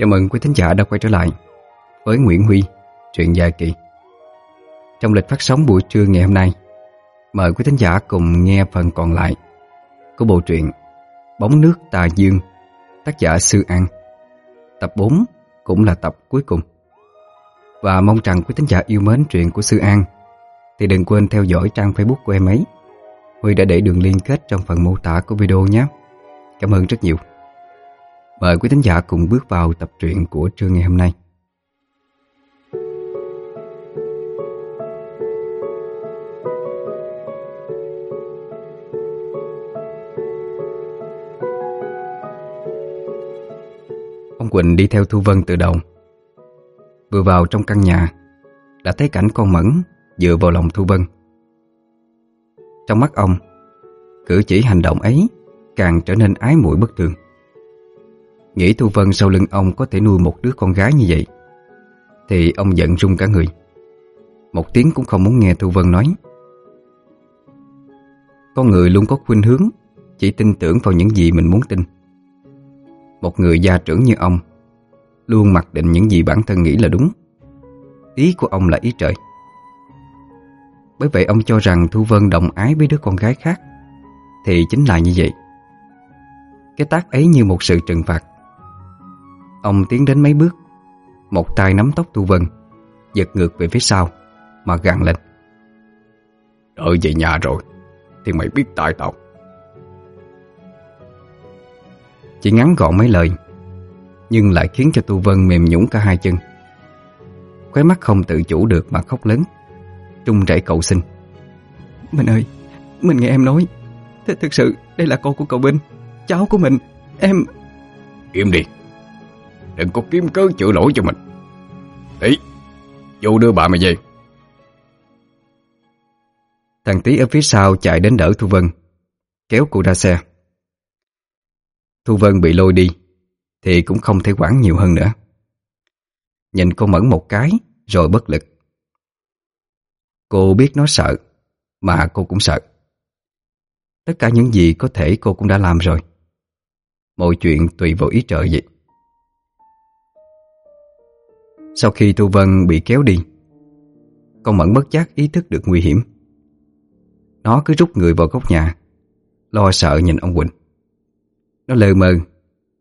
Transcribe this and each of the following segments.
Chào mừng quý thính giả đã quay trở lại với Nguyễn Huy, truyện dài kỳ. Trong lịch phát sóng buổi trưa ngày hôm nay, mời quý thính giả cùng nghe phần còn lại của bộ truyện Bóng nước tà dương, tác giả Sư An. Tập 4 cũng là tập cuối cùng. Và mong rằng quý thính giả yêu mến truyện của Sư An thì đừng quên theo dõi trang Facebook của em ấy. Huy đã để đường liên kết trong phần mô tả của video nhé. Cảm ơn rất nhiều. Mời quý thính giả cùng bước vào tập truyện của trưa ngày hôm nay. Ông Quỳnh đi theo Thu Vân từ đầu. Vừa vào trong căn nhà, đã thấy cảnh con Mẫn dựa vào lòng Thu Vân. Trong mắt ông, cử chỉ hành động ấy càng trở nên ái muội bất thường. Nghĩ Thu Vân sau lưng ông có thể nuôi một đứa con gái như vậy? Thì ông giận rung cả người. Một tiếng cũng không muốn nghe Thu Vân nói. Con người luôn có khuynh hướng, Chỉ tin tưởng vào những gì mình muốn tin. Một người gia trưởng như ông, Luôn mặc định những gì bản thân nghĩ là đúng. Ý của ông là ý trời. Bởi vậy ông cho rằng Thu Vân đồng ái với đứa con gái khác, Thì chính là như vậy. Cái tác ấy như một sự trừng phạt. Ông tiến đến mấy bước. Một tay nắm tóc Thu Vân Giật ngược về phía sau Mà gằn lên. Đợi về nhà rồi Thì mày biết tại tao. Chỉ ngắn gọn mấy lời Nhưng lại khiến cho Tu Vân mềm nhũng cả hai chân. Khóe mắt không tự chủ được mà khóc lớn Trung rẩy cậu xin. Mình ơi Mình nghe em nói thật sự đây là cô của cậu Binh Cháu của mình Em Im đi. Đừng có kiếm cớ chữa lỗi cho mình. Tí Vô đưa bà mày về. Thằng Tí ở phía sau chạy đến đỡ Thu Vân, Kéo cô ra xe. Thu Vân bị lôi đi, Thì cũng không thể quản nhiều hơn nữa. Nhìn cô mẫn một cái, Rồi bất lực. Cô biết nó sợ, Mà cô cũng sợ. Tất cả những gì có thể cô cũng đã làm rồi. Mọi chuyện tùy vào ý trợ vậy. Sau khi thu Vân bị kéo đi Con Mẫn bất giác ý thức được nguy hiểm. Nó cứ rút người vào góc nhà Lo sợ nhìn ông Quỳnh. Nó lờ mờ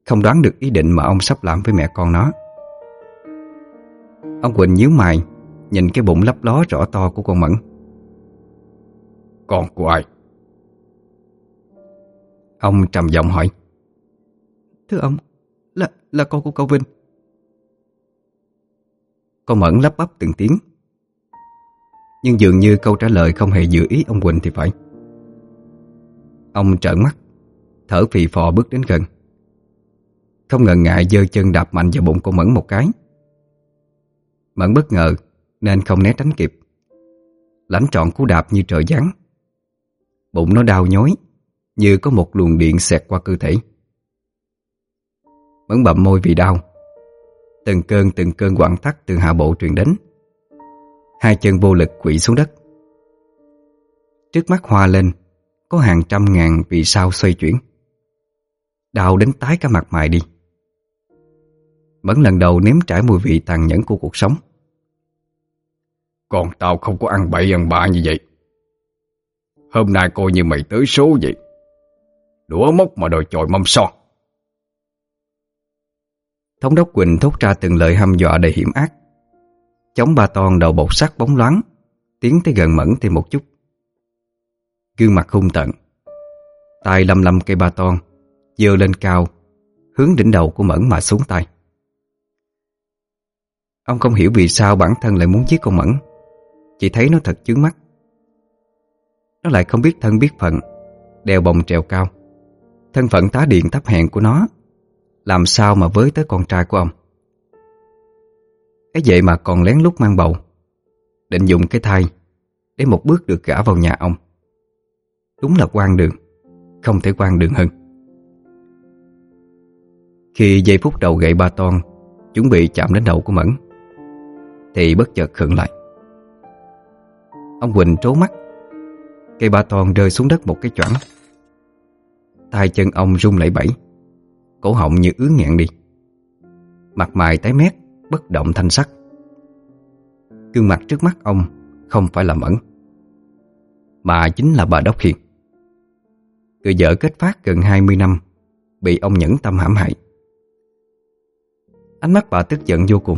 Không đoán được ý định mà ông sắp làm với mẹ con nó. Ông Quỳnh nhíu mày Nhìn cái bụng lấp ló rõ to của con Mẫn. Con của ai? Ông trầm giọng hỏi. Thưa ông Là là con của cậu Vinh. Cô Mẫn lắp bắp từng tiếng. Nhưng dường như câu trả lời không hề dự ý ông Quỳnh thì phải. Ông trợn mắt, Thở phì phò bước đến gần. Không ngần ngại dơ chân đạp mạnh vào bụng cô Mẫn một cái. Mẫn bất ngờ Nên không né tránh kịp. Lãnh trọn cú đạp như trời giáng. Bụng nó đau nhói, Như có một luồng điện xẹt qua cơ thể. Mẫn bậm môi vì đau. Từng cơn từng cơn quặn thắt từ hạ bộ truyền đến. Hai chân vô lực quỵ xuống đất. Trước mắt hoa lên, Có hàng trăm ngàn vì sao xoay chuyển. Đau đến tái cả mặt mày đi. Mẫn lần đầu nếm trải mùi vị tàn nhẫn của cuộc sống. Còn tao không có ăn bậy ăn bạ như vậy. Hôm nay coi như mày tới số vậy. Đũa mốc mà đòi chòi mâm son. Thống đốc Quỳnh thốt ra từng lời hăm dọa đầy hiểm ác. Chống ba ton đầu bột sắc bóng loáng, Tiến tới gần mẫn thêm một chút. Gương mặt hung tận tay lầm lầm cây ba ton Dơ lên cao, Hướng đỉnh đầu của mẫn mà xuống tay. Ông không hiểu vì sao bản thân lại muốn giết con mẫn. Chỉ thấy nó thật chướng mắt. Nó lại không biết thân biết phận, đeo bồng trèo cao. Thân phận tá điện thấp hèn của nó làm sao mà với tới con trai của ông? Cái vậy mà còn lén lút mang bầu. Định dùng cái thai Để một bước được gả vào nhà ông. Đúng là quan đường, Không thể quan đường hơn. Khi giây phút đầu gậy ba ton Chuẩn bị chạm đến đầu của Mẫn, Thì bất chợt khựng lại. Ông Quỳnh trố mắt, Cây ba ton rơi xuống đất một cái choảng. Tay chân ông rung lẩy bẩy. Cổ họng như ứ nghẹn đi. Mặt mày tái mét, Bất động thanh sắc. Gương mặt trước mắt ông Không phải là Mẫn, Mà chính là bà Đốc Hiền. Người vợ kết phát gần 20 năm, Bị ông nhẫn tâm hãm hại. Ánh mắt bà tức giận vô cùng,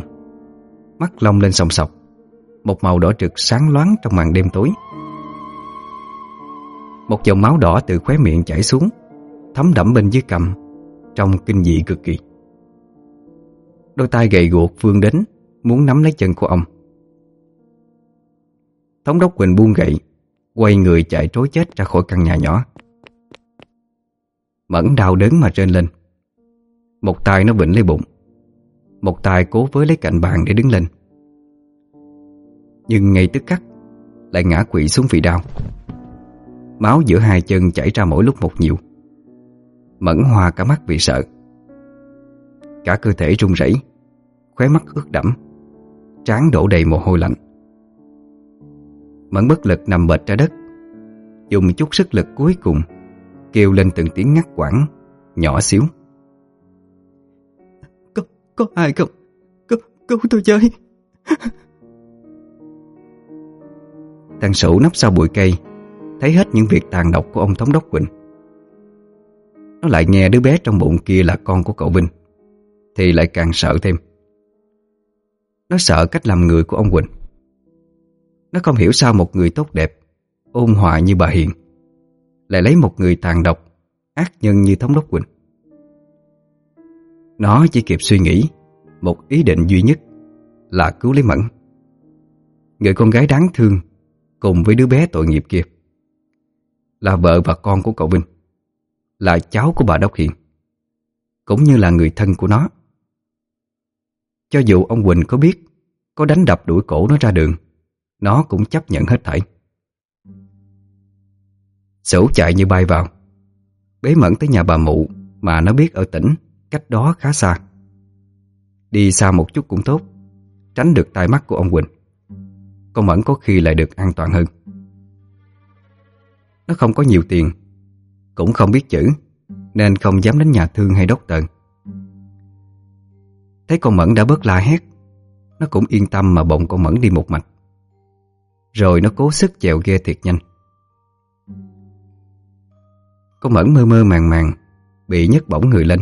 Mắt long lên sòng sọc, Một màu đỏ trực sáng loáng trong màn đêm tối. Một dòng máu đỏ từ khóe miệng chảy xuống, Thấm đẫm bên dưới cầm Trông kinh dị cực kỳ. Đôi tay gầy guộc vươn đến, Muốn nắm lấy chân của ông. Thống đốc Quỳnh buông gậy, Quay người chạy trối chết ra khỏi căn nhà nhỏ. Mẫn đau đớn mà trên lên. Một tay nó vịnh lấy bụng, Một tay cố với lấy cạnh bàn để đứng lên. Nhưng ngay tức khắc, Lại ngã quỵ xuống vì đau. Máu giữa hai chân chảy ra mỗi lúc một nhiều. Mẫn hoa cả mắt vì sợ. Cả cơ thể run rẩy Khóe mắt ướt đẫm Trán đổ đầy mồ hôi lạnh. Mẫn bất lực nằm bệt ra đất Dùng chút sức lực cuối cùng Kêu lên từng tiếng ngắt quãng Nhỏ xíu. Có, có ai không? Có cứu tôi chơi Thằng Sủ nấp sau bụi cây Thấy hết những việc tàn độc của ông thống đốc Quỳnh. Nó lại nghe đứa bé trong bụng kia là con của cậu Vinh Thì lại càng sợ thêm. Nó sợ cách làm người của ông Quỳnh. Nó không hiểu sao một người tốt đẹp, Ôn hòa như bà Hiền, Lại lấy một người tàn độc, Ác nhân như thống đốc Quỳnh. Nó chỉ kịp suy nghĩ, Một ý định duy nhất Là cứu lấy Mẫn, Người con gái đáng thương Cùng với đứa bé tội nghiệp kia, Là vợ và con của cậu Vinh là cháu của bà Đốc Hiền, cũng như là người thân của nó. Cho dù ông Quỳnh có biết, có đánh đập đuổi cổ nó ra đường, nó cũng chấp nhận hết thảy. Sửu chạy như bay vào, bế mẫn tới nhà bà mụ mà nó biết ở tỉnh, cách đó khá xa. Đi xa một chút cũng tốt, tránh được tai mắt của ông Quỳnh. Con Mẫn có khi lại được an toàn hơn. Nó không có nhiều tiền cũng không biết chữ, Nên không dám đến nhà thương hay đốc tận Thấy con Mẫn đã bớt la hét, Nó cũng yên tâm mà bồng con Mẫn đi một mạch. Rồi nó cố sức chèo ghe thiệt nhanh. Con Mẫn mơ mơ màng màng, Bị nhấc bổng người lên.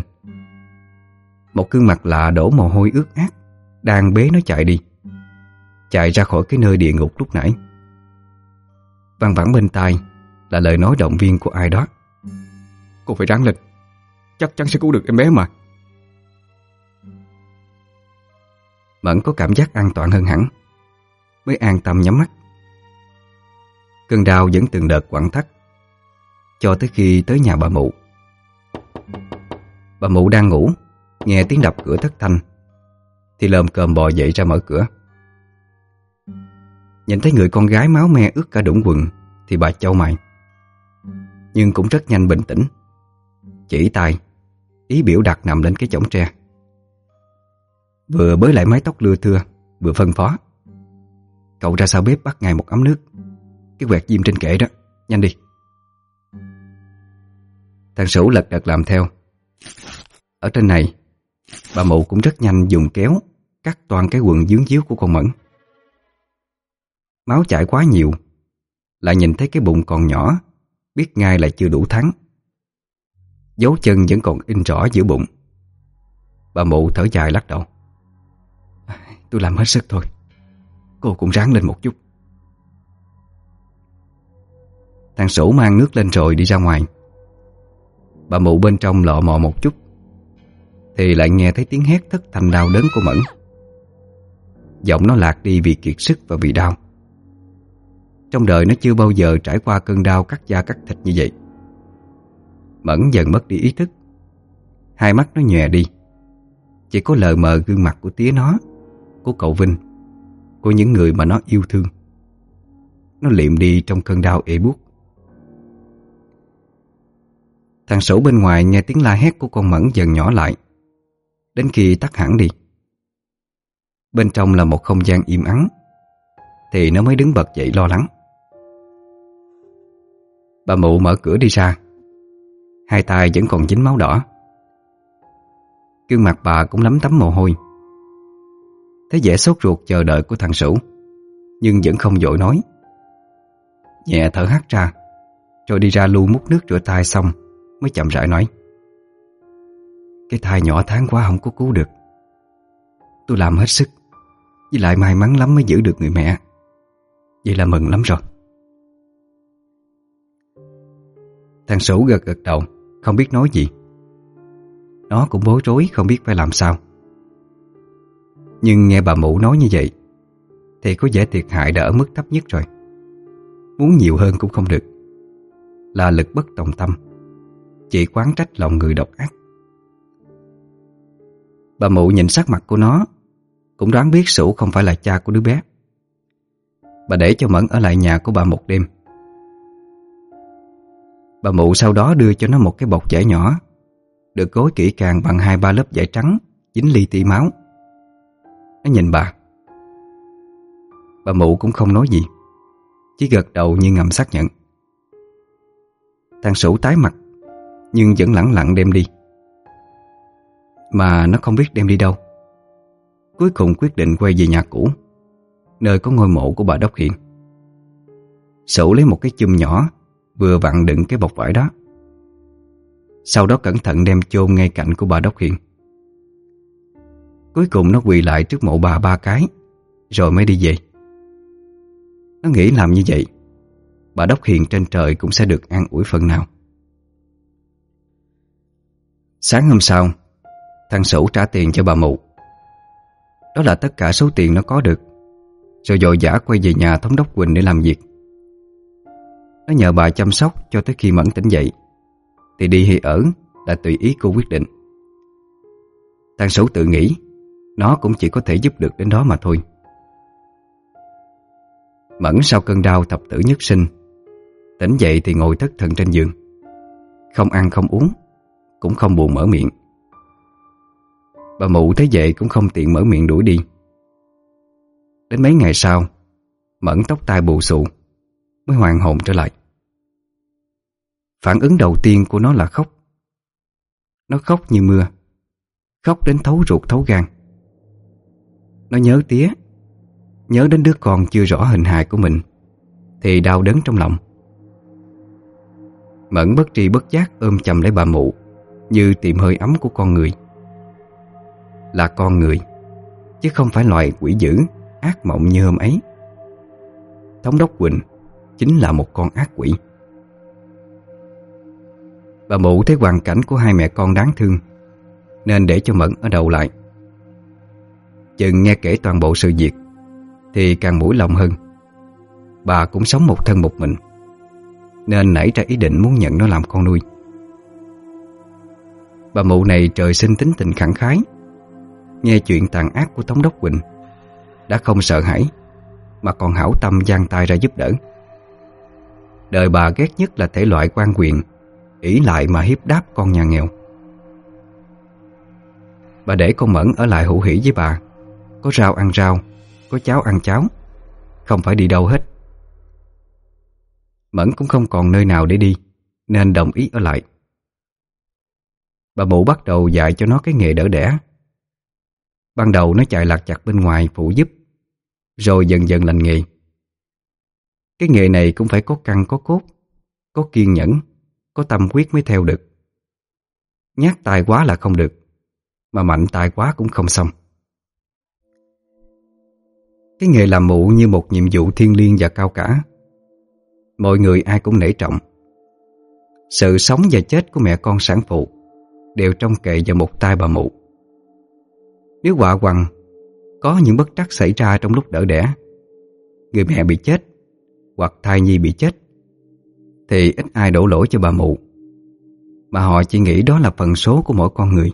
Một gương mặt lạ đổ mồ hôi ướt át, Đang bế nó chạy đi. Chạy ra khỏi cái nơi địa ngục lúc nãy. Văng vẳng bên tai Là lời nói động viên của ai đó cô phải ráng lên. Chắc chắn sẽ cứu được em bé mà. Mẫn có cảm giác an toàn hơn hẳn. Mới an tâm nhắm mắt. Cơn đau vẫn từng đợt quặn thắt, Cho tới khi tới nhà bà mụ. Bà mụ đang ngủ, Nghe tiếng đập cửa thất thanh, Thì lồm cơm bò dậy ra mở cửa. Nhìn thấy người con gái máu me ướt cả đũng quần, Thì bà châu mày. Nhưng cũng rất nhanh bình tĩnh chỉ tay, ý biểu đặt nằm lên cái chổng tre. Vừa bới lại mái tóc lưa thưa, vừa phân phó. Cậu ra sau bếp bắt ngay một ấm nước, cái quẹt diêm trên kệ đó, nhanh đi. Thằng Sửu lật đật làm theo. Ở trên này, bà mụ cũng rất nhanh dùng kéo cắt toàn cái quần dướng díu của con Mẫn. Máu chảy quá nhiều, lại nhìn thấy cái bụng còn nhỏ, biết ngay là chưa đủ thắng. Dấu chân vẫn còn in rõ giữa bụng. Bà mụ thở dài lắc đầu. Tôi làm hết sức thôi. Cô cũng ráng lên một chút. Thằng sổ mang nước lên rồi đi ra ngoài. Bà mụ bên trong lọ mò một chút, Thì lại nghe thấy tiếng hét thất thanh đau đớn của Mẫn. Giọng nó lạc đi vì kiệt sức và vì đau. Trong đời nó chưa bao giờ trải qua cơn đau cắt da cắt thịt như vậy. Mẫn dần mất đi ý thức. Hai mắt nó nhòe đi. Chỉ có lờ mờ gương mặt của tía nó, Của cậu Vinh, Của những người mà nó yêu thương. Nó liệm đi trong cơn đau ê buốt. Thằng sổ bên ngoài nghe tiếng la hét của con Mẫn dần nhỏ lại. Đến khi tắt hẳn đi, Bên trong là một không gian im ắng, Thì nó mới đứng bật dậy lo lắng. Bà mụ mở cửa đi ra. Hai tay vẫn còn dính máu đỏ. Gương mặt bà cũng lắm tấm mồ hôi. Thấy vẻ sốt ruột chờ đợi của thằng Sửu, Nhưng vẫn không dội nói. Nhẹ thở hắt ra, Rồi đi ra lu múc nước rửa tay xong, Mới chậm rãi nói. Cái thai nhỏ tháng quá không có cứu được. Tôi làm hết sức, Với lại may mắn lắm mới giữ được người mẹ. Vậy là mừng lắm rồi. Thằng Sửu gật gật đầu. Không biết nói gì. Nó cũng bối rối, không biết phải làm sao. Nhưng nghe bà mụ nói như vậy, Thì có vẻ thiệt hại đã ở mức thấp nhất rồi. Muốn nhiều hơn cũng không được. Là lực bất tòng tâm, Chỉ quán trách lòng người độc ác. Bà mụ nhìn sắc mặt của nó, Cũng đoán biết Sủ không phải là cha của đứa bé. Bà để cho Mẫn ở lại nhà của bà một đêm. Bà mụ sau đó đưa cho nó một cái bọc giải nhỏ. Được gối kỹ càng bằng hai ba lớp giải trắng Dính ly ti máu. Nó nhìn bà. Bà mụ cũng không nói gì, Chỉ gật đầu như ngầm xác nhận. Thằng Sủ tái mặt, Nhưng vẫn lẳng lặng đem đi. Mà nó không biết đem đi đâu. Cuối cùng quyết định quay về nhà cũ, Nơi có ngôi mộ của bà Đốc Hiện Sủ lấy một cái chùm nhỏ Vừa vặn đựng cái bọc vải đó. Sau đó cẩn thận đem chôn ngay cạnh của bà Đốc Hiền. Cuối cùng nó quỳ lại trước mộ bà ba cái, Rồi mới đi về. Nó nghĩ làm như vậy, Bà Đốc Hiền trên trời cũng sẽ được an ủi phần nào. Sáng hôm sau, Thằng Sửu trả tiền cho bà mụ. Đó là tất cả số tiền nó có được, Rồi dội giả quay về nhà thống đốc Quỳnh để làm việc. Nó nhờ bà chăm sóc cho tới khi Mẫn tỉnh dậy. Thì đi hay ở là tùy ý cô quyết định. Tàng Sủ tự nghĩ Nó cũng chỉ có thể giúp được đến đó mà thôi. Mẫn sau cơn đau thập tử nhất sinh Tỉnh dậy thì ngồi thất thần trên giường. Không ăn không uống Cũng không buồn mở miệng. Bà mụ thấy vậy cũng không tiện mở miệng đuổi đi. Đến mấy ngày sau Mẫn tóc tai bù xù, Mới hoàn hồn trở lại. Phản ứng đầu tiên của nó là khóc. Nó khóc như mưa, Khóc đến thấu ruột thấu gan. Nó nhớ tía, Nhớ đến đứa con chưa rõ hình hài của mình, Thì đau đớn trong lòng. Mẫn bất tri bất giác ôm chầm lấy bà mụ, Như tìm hơi ấm của con người. Là con người, Chứ không phải loài quỷ dữ, Ác mộng như hôm ấy. Thống đốc Quỳnh Chính là một con ác quỷ. Bà mụ thấy hoàn cảnh của hai mẹ con đáng thương, Nên để cho Mẫn ở đầu lại. Chừng nghe kể toàn bộ sự việc, Thì càng mũi lòng hơn. Bà cũng sống một thân một mình, Nên nảy ra ý định muốn nhận nó làm con nuôi. Bà mụ này trời sinh tính tình khẳng khái, Nghe chuyện tàn ác của thống Đốc Quỳnh, Đã không sợ hãi, Mà còn hảo tâm giang tay ra giúp đỡ. Đời bà ghét nhất là thể loại quan quyền ỷ lại mà hiếp đáp con nhà nghèo. Bà để con Mẫn ở lại hữu hỷ với bà. Có rau ăn rau, Có cháo ăn cháo. Không phải đi đâu hết. Mẫn cũng không còn nơi nào để đi, Nên đồng ý ở lại. Bà mụ bắt đầu dạy cho nó cái nghề đỡ đẻ. Ban đầu nó chạy lạc chặt bên ngoài phụ giúp, Rồi dần dần lành nghề. Cái nghề này cũng phải có căng có cốt, Có kiên nhẫn. Có tâm quyết mới theo được. Nhát tài quá là không được, Mà mạnh tài quá cũng không xong. Cái nghề làm mụ như một nhiệm vụ thiêng liêng và cao cả. Mọi người ai cũng nể trọng. Sự sống và chết của mẹ con sản phụ Đều trong kệ vào một tay bà mụ. Nếu quả quằn Có những bất trắc xảy ra trong lúc đỡ đẻ, Người mẹ bị chết Hoặc thai nhi bị chết thì ít ai đổ lỗi cho bà mụ mà họ chỉ nghĩ đó là phần số của mỗi con người.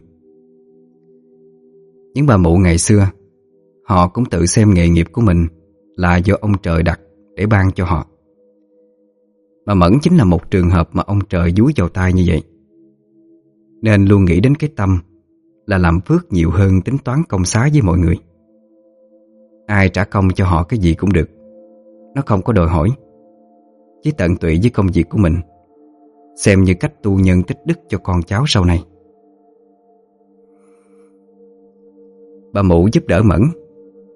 Những bà mụ ngày xưa, họ cũng tự xem nghề nghiệp của mình là do ông trời đặt để ban cho họ. Mà Mẫn chính là một trường hợp mà ông trời dúi vào tay như vậy. Nên luôn nghĩ đến cái tâm là làm phước nhiều hơn tính toán công xá với mọi người. Ai trả công cho họ cái gì cũng được. Nó không có đòi hỏi. Chỉ tận tụy với công việc của mình, Xem như cách tu nhân tích đức cho con cháu sau này. Bà mụ giúp đỡ Mẫn,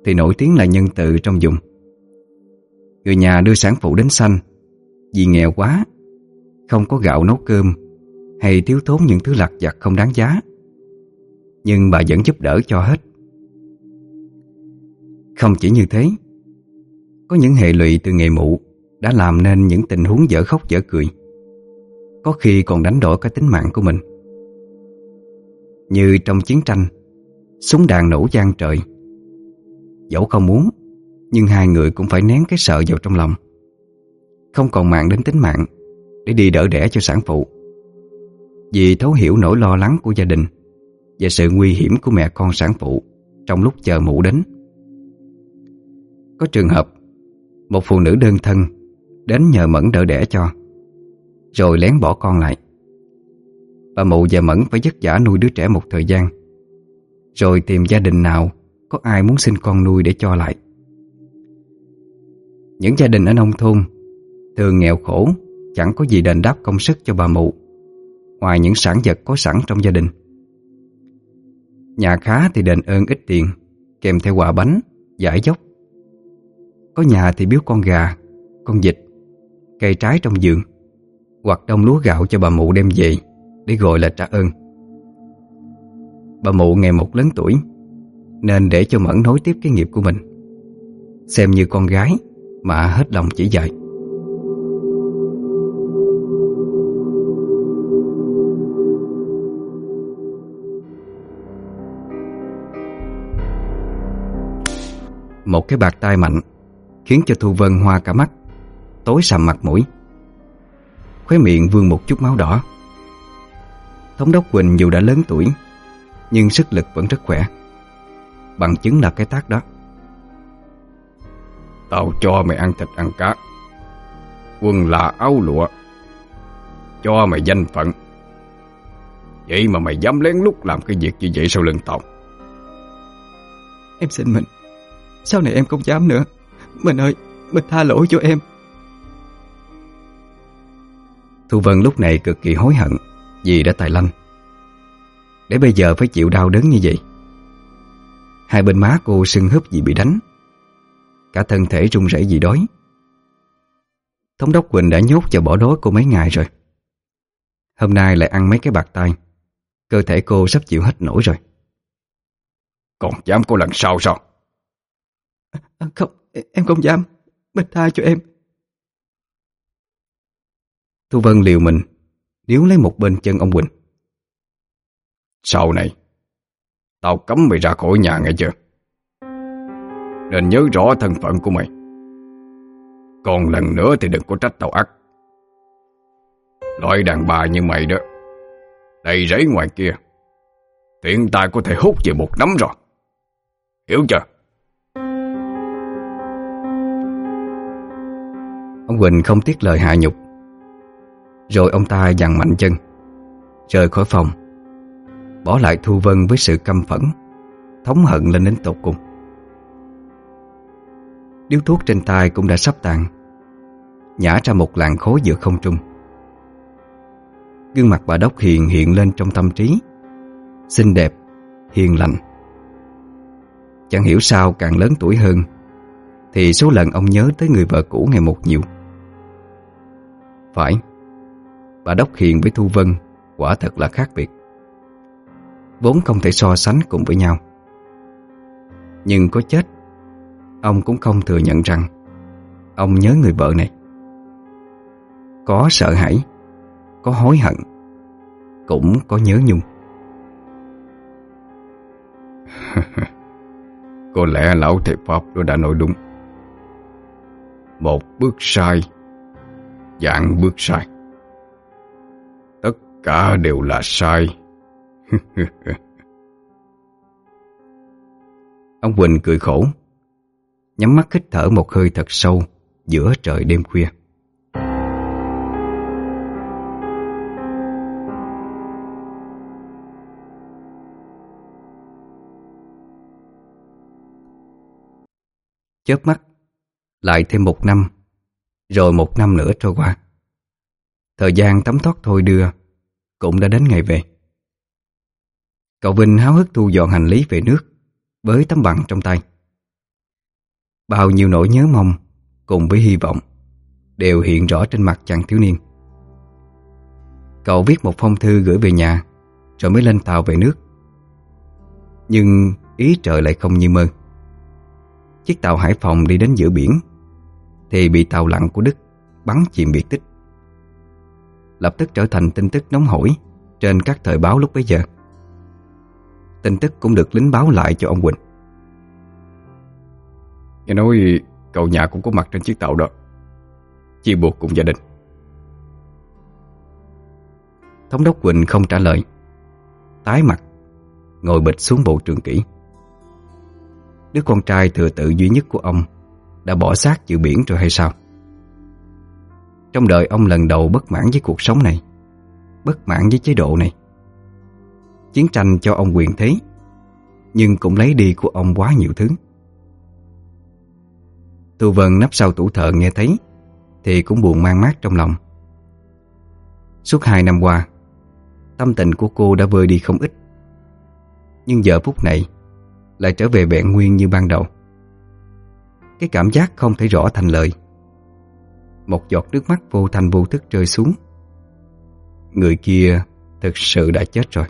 Thì nổi tiếng là nhân từ trong vùng Người nhà đưa sản phụ đến sanh, Vì nghèo quá, Không có gạo nấu cơm, Hay thiếu thốn những thứ lặt vặt không đáng giá. Nhưng bà vẫn giúp đỡ cho hết. Không chỉ như thế, Có những hệ lụy từ nghề mụ đã làm nên những tình huống dở khóc dở cười, có khi còn đánh đổi cái tính mạng của mình. Như trong chiến tranh, súng đạn nổ gian trời. Dẫu không muốn, nhưng hai người cũng phải nén cái sợ vào trong lòng. Không còn mạng đến tính mạng để đi đỡ đẻ cho sản phụ. Vì thấu hiểu nỗi lo lắng của gia đình và sự nguy hiểm của mẹ con sản phụ trong lúc chờ mụ đến. Có trường hợp, một phụ nữ đơn thân Đến nhờ Mẫn đỡ đẻ cho Rồi lén bỏ con lại. Bà mụ và Mẫn phải vất vả nuôi đứa trẻ một thời gian Rồi tìm gia đình nào Có ai muốn sinh con nuôi để cho lại. Những gia đình ở nông thôn Thường nghèo khổ Chẳng có gì đền đáp công sức cho bà mụ Ngoài những sản vật có sẵn trong gia đình. Nhà khá thì đền ơn ít tiền Kèm theo quả bánh, giải dốc. Có nhà thì biếu con gà, con vịt cây trái trong vườn, hoặc đông lúa gạo cho bà mụ đem về để gọi là trả ơn. Bà mụ ngày một lớn tuổi, nên để cho Mẫn nối tiếp cái nghiệp của mình. Xem như con gái mà hết lòng chỉ dạy. Một cái bạc tai mạnh khiến cho Thu Vân hoa cả mắt tối sầm mặt mũi. Khóe miệng vương một chút máu đỏ. Thống đốc Quỳnh dù đã lớn tuổi Nhưng sức lực vẫn rất khỏe Bằng chứng là cái tác đó. Tao cho mày ăn thịt ăn cá quân là áo lụa Cho mày danh phận. Vậy mà mày dám lén lút làm cái việc như vậy sau lưng tao. Em xin mình Sau này em không dám nữa. Mình ơi Mình tha lỗi cho em. Thu Vân lúc này cực kỳ hối hận Vì đã tài lanh. Để bây giờ phải chịu đau đớn như vậy? Hai bên má cô sưng húp vì bị đánh. Cả thân thể run rẩy vì đói. Thống đốc Quỳnh đã nhốt cho bỏ đói cô mấy ngày rồi. Hôm nay lại ăn mấy cái bạc tai, Cơ thể cô sắp chịu hết nổi rồi. Còn dám cô lần sau sao? À, không, em không dám. Mình tha cho em. Thu Vân liều mình Điếu lấy một bên chân ông Quỳnh. Sau này Tao cấm mày ra khỏi nhà nghe chưa? Nên nhớ rõ thân phận của mày. Còn lần nữa thì đừng có trách tao ác. Loại đàn bà như mày đó Đầy rẫy ngoài kia Tiện tài có thể hút về một nắm rồi. Hiểu chưa? Ông Quỳnh không tiếc lời hạ nhục. Rồi ông ta dằn mạnh chân Rời khỏi phòng Bỏ lại Thu Vân với sự căm phẫn Thống hận lên đến tột cùng. Điếu thuốc trên tay cũng đã sắp tàn Nhả ra một làn khối giữa không trung. Gương mặt bà Đốc Hiền hiện lên trong tâm trí Xinh đẹp, hiền lành. Chẳng hiểu sao càng lớn tuổi hơn Thì số lần ông nhớ tới người vợ cũ ngày một nhiều. Phải và Đốc Hiền với Thu Vân, quả thật là khác biệt. Vốn không thể so sánh cùng với nhau. Nhưng có chết, Ông cũng không thừa nhận rằng Ông nhớ người vợ này. Có sợ hãi, Có hối hận, Cũng có nhớ nhung. Có lẽ lão thầy Pháp đó đã nói đúng. Một bước sai, Dạng bước sai. Cả đều là sai. Ông Quỳnh cười khổ, Nhắm mắt hít thở một hơi thật sâu Giữa trời đêm khuya. Chớp mắt, Lại thêm một năm, Rồi một năm nữa trôi qua. Thời gian tắm thoát thôi đưa cũng đã đến ngày về. Cậu Vinh háo hức thu dọn hành lý về nước với tấm bằng trong tay. Bao nhiêu nỗi nhớ mong cùng với hy vọng đều hiện rõ trên mặt chàng thiếu niên. Cậu viết một phong thư gửi về nhà rồi mới lên tàu về nước. Nhưng ý trời lại không như mơ. Chiếc tàu Hải Phòng đi đến giữa biển thì bị tàu lặn của Đức bắn chìm biệt tích lập tức trở thành tin tức nóng hổi trên các thời báo lúc bấy giờ. Tin tức cũng được lính báo lại cho ông Quỳnh. Nghe nói cậu nhà cũng có mặt trên chiếc tàu đó, chia buộc cùng gia đình. Thống đốc Quỳnh không trả lời, tái mặt, ngồi bịch xuống bộ trường kỷ. Đứa con trai thừa tự duy nhất của ông đã bỏ xác giữa biển rồi hay sao? Trong đời ông lần đầu bất mãn với cuộc sống này, Bất mãn với chế độ này. Chiến tranh cho ông quyền thế, Nhưng cũng lấy đi của ông quá nhiều thứ. Thu Vân nấp sau tủ thợ nghe thấy, Thì cũng buồn mang mát trong lòng. Suốt hai năm qua, Tâm tình của cô đã vơi đi không ít. Nhưng giờ phút này, Lại trở về vẹn nguyên như ban đầu. Cái cảm giác không thể rõ thành lời. Một giọt nước mắt vô thành vô thức rơi xuống. Người kia thực sự đã chết rồi.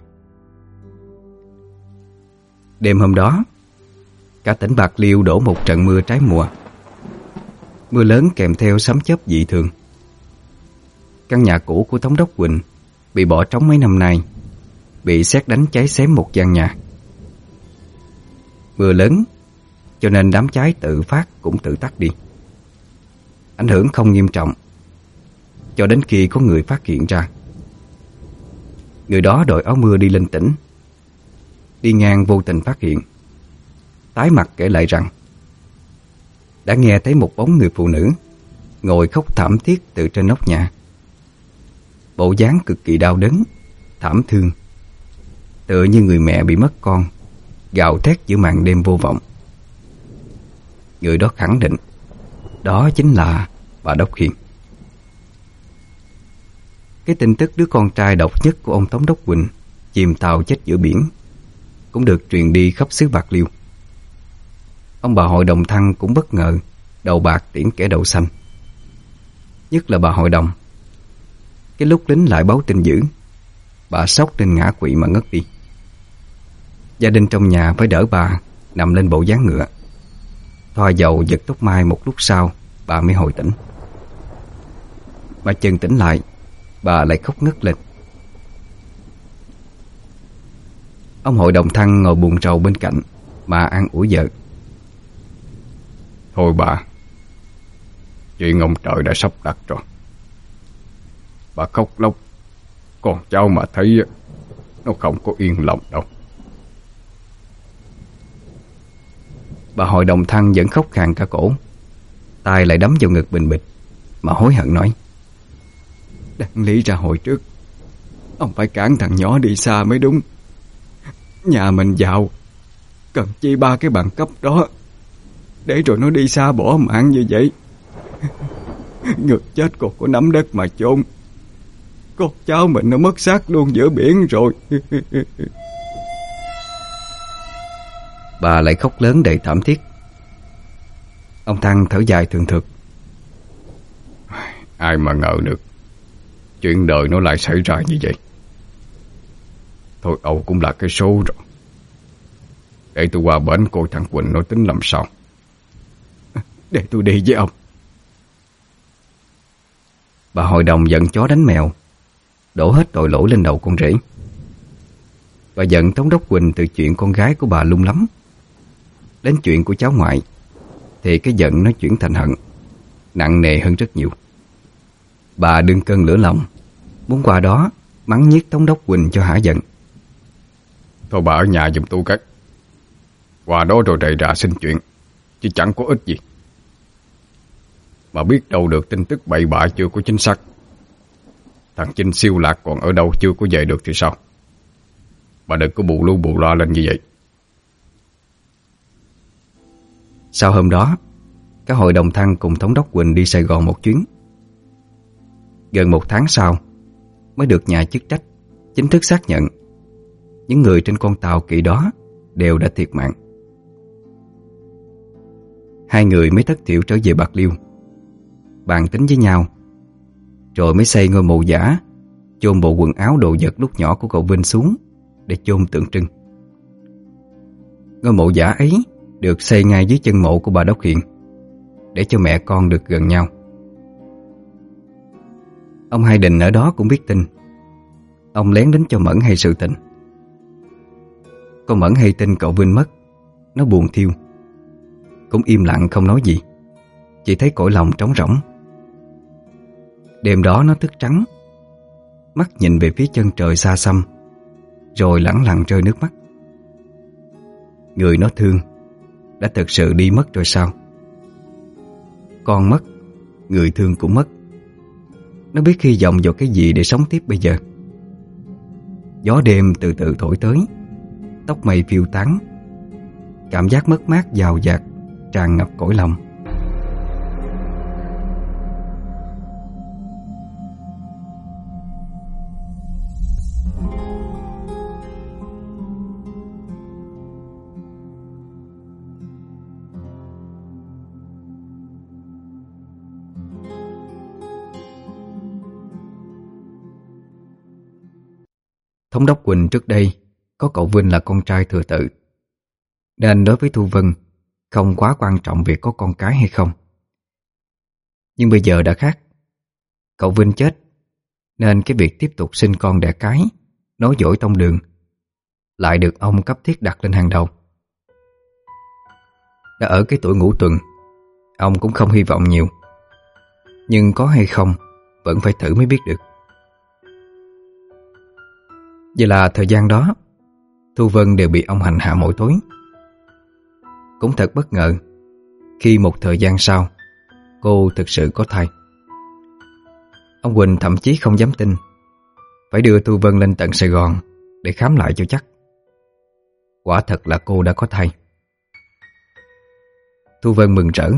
Đêm hôm đó, Cả tỉnh Bạc Liêu đổ một trận mưa trái mùa. Mưa lớn kèm theo sấm chớp dị thường. Căn nhà cũ của Thống đốc Quỳnh Bị bỏ trống mấy năm nay, Bị xét đánh cháy xém một gian nhà. Mưa lớn, Cho nên đám cháy tự phát cũng tự tắt đi. Ảnh hưởng không nghiêm trọng. Cho đến khi có người phát hiện ra. Người đó đội áo mưa đi lên tỉnh. Đi ngang vô tình phát hiện. Tái mặt kể lại rằng, Đã nghe thấy một bóng người phụ nữ Ngồi khóc thảm thiết từ trên nóc nhà. Bộ dáng cực kỳ đau đớn, Thảm thương. Tựa như người mẹ bị mất con, gào thét giữa màn đêm vô vọng. Người đó khẳng định đó chính là bà Đốc Hiền Cái tin tức đứa con trai độc nhất của ông Tống Đốc Quỳnh Chìm tàu chết giữa biển Cũng được truyền đi khắp xứ Bạc Liêu. Ông bà hội đồng thăng cũng bất ngờ Đầu bạc tiễn kẻ đầu xanh. Nhất là bà hội đồng. Cái lúc lính lại báo tin dữ, Bà sốc nên ngã quỵ mà ngất đi. Gia đình trong nhà phải đỡ bà Nằm lên bộ gián ngựa. Thoa dầu giật tóc mai một lúc sau, Bà mới hồi tỉnh. Bà chừng tỉnh lại, Bà lại khóc ngất lên. Ông hội đồng thăng ngồi buồn rầu bên cạnh, Bà ăn ủi vợ. Thôi bà, Chuyện ông trời đã sắp đặt rồi. Bà khóc lóc Con cháu mà thấy, Nó không có yên lòng đâu. Bà hội đồng thăng vẫn khóc khàn cả cổ. Tay lại đấm vào ngực Bình Bịch, Mà hối hận nói đăng lý ra hồi trước, Ông phải cản thằng nhỏ đi xa mới đúng. Nhà mình giàu, Cần chi ba cái bằng cấp đó, Để rồi nó đi xa bỏ mạng như vậy. Ngực chết còn có nắm đất mà chôn. Con cháu mình nó mất xác luôn giữa biển rồi. Bà lại khóc lớn đầy thảm thiết. Ông Thăng thở dài thường thực Ai mà ngờ được Chuyện đời nó lại xảy ra như vậy. Thôi Âu cũng là cái số rồi. Để tôi qua bến cô thằng Quỳnh nó tính làm sao. Để tôi đi với ông. Bà hội đồng giận chó đánh mèo Đổ hết tội lỗi lên đầu con rể. Bà giận Tống Đốc Quỳnh từ chuyện con gái của bà lung lắm đến chuyện của cháu ngoại thì cái giận nó chuyển thành hận, nặng nề hơn rất nhiều. Bà đừng cơn lửa lòng, muốn qua đó mắng nhiếc Thống đốc Quỳnh cho hả giận. Thôi bà ở nhà giùm tu cắt. Qua đó rồi rầy rạ xin chuyện, chứ chẳng có ích gì. Mà biết đâu được tin tức bậy bạ chưa có chính xác. Thằng Chinh siêu lạc còn ở đâu chưa có về được thì sao? Bà đừng có bù lu bù lo lên như vậy. Sau hôm đó, các hội đồng thăng cùng thống đốc Quỳnh đi Sài Gòn một chuyến. Gần một tháng sau, Mới được nhà chức trách Chính thức xác nhận Những người trên con tàu kỳ đó Đều đã thiệt mạng. Hai người mới thất thiểu trở về Bạc Liêu. Bàn tính với nhau, Rồi mới xây ngôi mộ giả, Chôn bộ quần áo đồ vật lúc nhỏ của cậu Vinh xuống Để chôn tượng trưng. Ngôi mộ giả ấy được xây ngay dưới chân mộ của bà Đốc Hiền để cho mẹ con được gần nhau. Ông Hai Đình ở đó cũng biết tin. Ông lén đến cho Mẫn hay sự tình. Con Mẫn hay tin cậu Vinh mất, nó buồn thiêu. Cũng im lặng không nói gì, chỉ thấy cõi lòng trống rỗng. Đêm đó nó thức trắng, mắt nhìn về phía chân trời xa xăm, rồi lẳng lặng rơi nước mắt. Người nó thương đã thực sự đi mất rồi sao? Con mất, Người thương cũng mất. Nó biết hy vọng vào cái gì để sống tiếp bây giờ. Gió đêm từ từ thổi tới, Tóc mây phiêu tán, Cảm giác mất mát giàu dạt, Tràn ngập cõi lòng. Thống đốc Quỳnh trước đây, Có cậu Vinh là con trai thừa tự. Nên đối với Thu Vân, Không quá quan trọng việc có con cái hay không. Nhưng bây giờ đã khác. Cậu Vinh chết, Nên cái việc tiếp tục sinh con đẻ cái, Nói dỗi tông đường, Lại được ông cấp thiết đặt lên hàng đầu. Đã ở cái tuổi ngũ tuần, Ông cũng không hy vọng nhiều. Nhưng có hay không, Vẫn phải thử mới biết được. Vậy là thời gian đó, Thu Vân đều bị ông hành hạ mỗi tối. Cũng thật bất ngờ, Khi một thời gian sau, Cô thực sự có thai. Ông Quỳnh thậm chí không dám tin, Phải đưa Thu Vân lên tận Sài Gòn Để khám lại cho chắc. Quả thật là cô đã có thai. Thu Vân mừng rỡ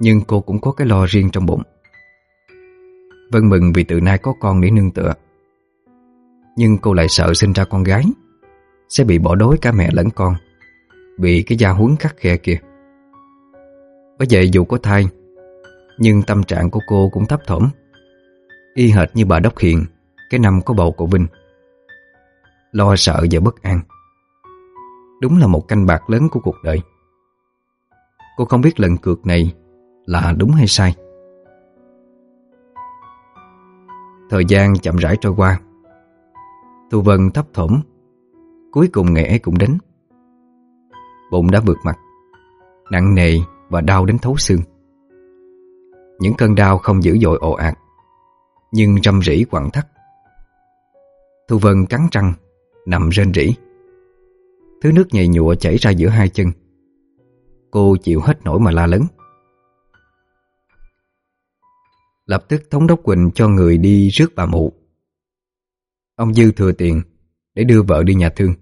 Nhưng cô cũng có cái lo riêng trong bụng. Vân mừng vì từ nay có con để nương tựa. Nhưng cô lại sợ sinh ra con gái, Sẽ bị bỏ đối cả mẹ lẫn con bị cái gia huấn khắc khe kia. Bởi vậy dù có thai, Nhưng tâm trạng của cô cũng thấp thỏm. Y hệt như bà Đốc Hiền, Cái năm có bầu của Vinh. Lo sợ và bất an. Đúng là một canh bạc lớn của cuộc đời. Cô không biết lần cược này Là đúng hay sai. Thời gian chậm rãi trôi qua. Thu Vân thấp thỏm. Cuối cùng ngày ấy cũng đến. Bụng đã vượt mặt, Nặng nề và đau đến thấu xương. Những cơn đau không dữ dội ồ ạt, Nhưng râm rỉ quặn thắt. Thu Vân cắn răng, Nằm rên rỉ. Thứ nước nhầy nhụa chảy ra giữa hai chân. Cô chịu hết nổi mà la lớn. Lập tức thống đốc Quỳnh cho người đi rước bà mụ. Ông Dư thừa tiền để đưa vợ đi nhà thương.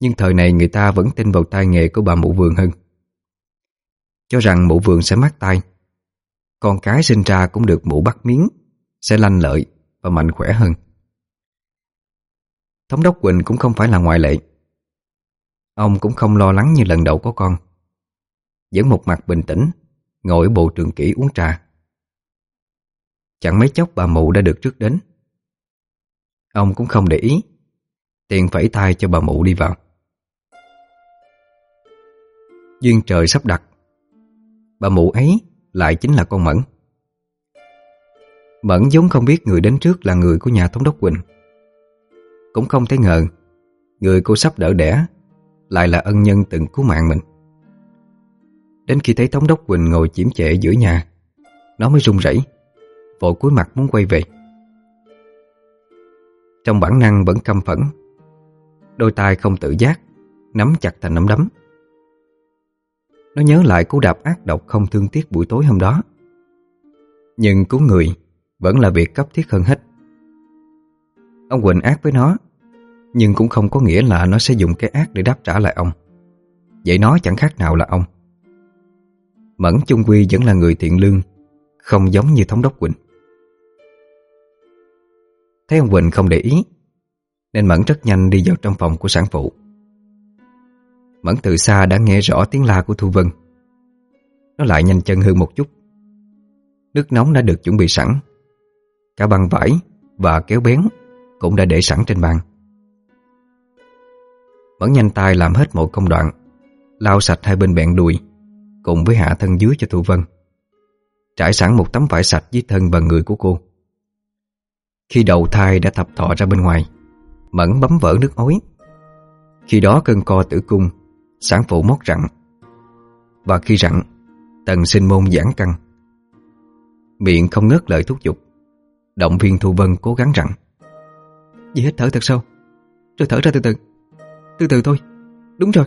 Nhưng thời này người ta vẫn tin vào tay nghề của bà mụ vườn hơn. Cho rằng mụ vườn sẽ mắc tay, Con cái sinh ra cũng được mụ bắt miếng, Sẽ lanh lợi và mạnh khỏe hơn. Thống đốc Quỳnh cũng không phải là ngoại lệ. Ông cũng không lo lắng như lần đầu có con. Vẫn một mặt bình tĩnh, Ngồi bộ trường kỹ uống trà. Chẳng mấy chốc bà mụ đã được trước đến. Ông cũng không để ý. Tiện phẩy tay cho bà mụ đi vào. Duyên trời sắp đặt. Bà mụ ấy lại chính là con Mẫn. Mẫn vốn không biết người đến trước là người của nhà thống đốc Quỳnh. Cũng không thấy ngờ, Người cô sắp đỡ đẻ Lại là ân nhân từng cứu mạng mình. Đến khi thấy thống đốc Quỳnh ngồi chiếm trệ giữa nhà, Nó mới run rẩy, Vội cúi mặt muốn quay về. Trong bản năng vẫn căm phẫn. Đôi tay không tự giác, Nắm chặt thành nắm đấm. Nó nhớ lại cú đạp ác độc không thương tiếc buổi tối hôm đó. Nhưng cứu người Vẫn là việc cấp thiết hơn hết. Ông Quỳnh ác với nó, Nhưng cũng không có nghĩa là nó sẽ dùng cái ác để đáp trả lại ông. Vậy nó chẳng khác nào là ông. Mẫn Trung Quy vẫn là người thiện lương, Không giống như thống đốc Quỳnh. Thấy ông Quỳnh không để ý, Nên Mẫn rất nhanh đi vào trong phòng của sản phụ. Mẫn từ xa đã nghe rõ tiếng la của Thu Vân. Nó lại nhanh chân hơn một chút. Nước nóng đã được chuẩn bị sẵn. Cả băng vải và kéo bén Cũng đã để sẵn trên bàn. Mẫn nhanh tay làm hết mọi công đoạn, Lau sạch hai bên bẹn đùi Cùng với hạ thân dưới cho Thu Vân. Trải sẵn một tấm vải sạch dưới thân và người của cô. Khi đầu thai đã thập thọ ra bên ngoài Mẫn bấm vỡ nước ối Khi đó cơn co tử cung Sản phụ mót rặn, Và khi rặn, Tần sinh môn giãn căng Miệng không ngớt lời thúc giục, Động viên Thu Vân cố gắng rặn. Dì hít thở thật sâu, Rồi thở ra từ từ Từ từ thôi, Đúng rồi.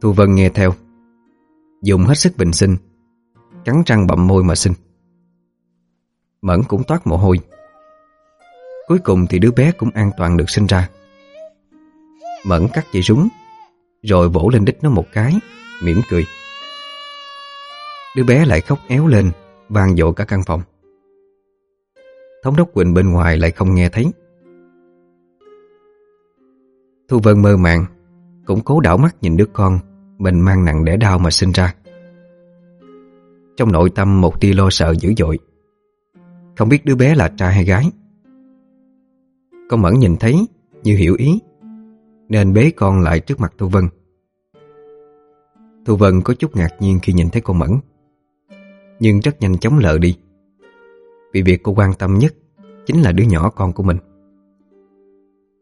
Thu Vân nghe theo, Dùng hết sức bình sinh, Cắn răng bậm môi mà sinh Mẫn cũng toát mồ hôi. Cuối cùng thì đứa bé cũng an toàn được sinh ra. Mẫn cắt dây rúng, Rồi vỗ lên đít nó một cái, mỉm cười. Đứa bé lại khóc éo lên, vang dội cả căn phòng. Thống đốc Quỳnh bên ngoài lại không nghe thấy. Thu Vân mơ màng, Cũng cố đảo mắt nhìn đứa con Mình mang nặng đẻ đau mà sinh ra. Trong nội tâm một tia lo sợ dữ dội không biết đứa bé là trai hay gái. Con Mẫn nhìn thấy Như hiểu ý. Nên bế con lại trước mặt Thu Vân. Thu Vân có chút ngạc nhiên khi nhìn thấy con Mẫn. Nhưng rất nhanh chóng lợ đi. Vì việc cô quan tâm nhất Chính là đứa nhỏ con của mình.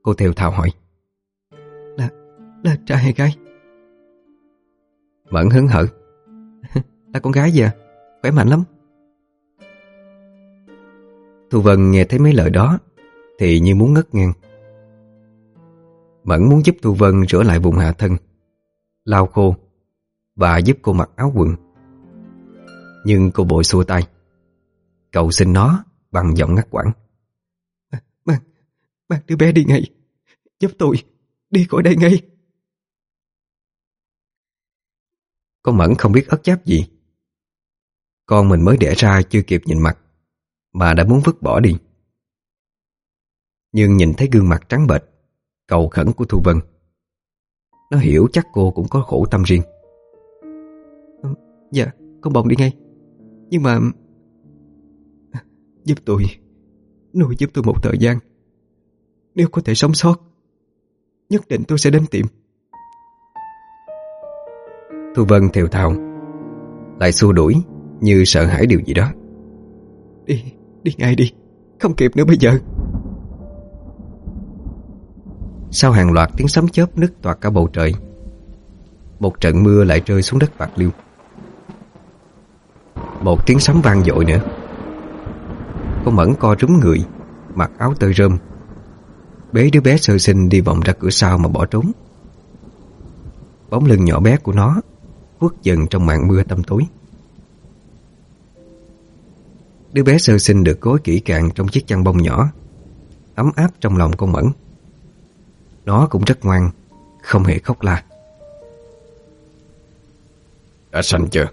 Cô theo thào hỏi. Là, là trai hay gái? Mẫn hứng hở. Là con gái gì à? Khỏe mạnh lắm. Thu Vân nghe thấy mấy lời đó Thì như muốn ngất ngang Mẫn muốn giúp Thu Vân rửa lại vùng hạ thân Lau khô Và giúp cô mặc áo quần. Nhưng cô bội xua tay. Cầu xin nó bằng giọng ngắt quãng. Mang, mang đứa bé đi ngay Giúp tôi, đi khỏi đây ngay. Con Mẫn không biết ất chấp gì. Con mình mới đẻ ra chưa kịp nhìn mặt mà đã muốn vứt bỏ đi. Nhưng nhìn thấy gương mặt trắng bệch, cầu khẩn của Thu Vân, nó hiểu chắc cô cũng có khổ tâm riêng. Dạ, con bồng đi ngay. Nhưng mà... Giúp tôi, nuôi giúp tôi một thời gian. Nếu có thể sống sót, nhất định tôi sẽ đến tìm. Thu Vân theo thào, lại xua đuổi như sợ hãi điều gì đó. Đi, Đi ngay đi, Không kịp nữa bây giờ. Sau hàng loạt tiếng sấm chớp nứt toạt cả bầu trời, Một trận mưa lại rơi xuống đất bạc liêu. Một tiếng sấm vang dội nữa. Con mẫn co rúm người, Mặc áo tơi rơm. Bế đứa bé sơ sinh đi vòng ra cửa sau mà bỏ trốn. Bóng lưng nhỏ bé của nó quất dần trong màn mưa tăm tối. Đứa bé sơ sinh được gối kỹ càng trong chiếc chăn bông nhỏ. Ấm áp trong lòng con Mẫn. Nó cũng rất ngoan Không hề khóc la. Đã sanh chưa?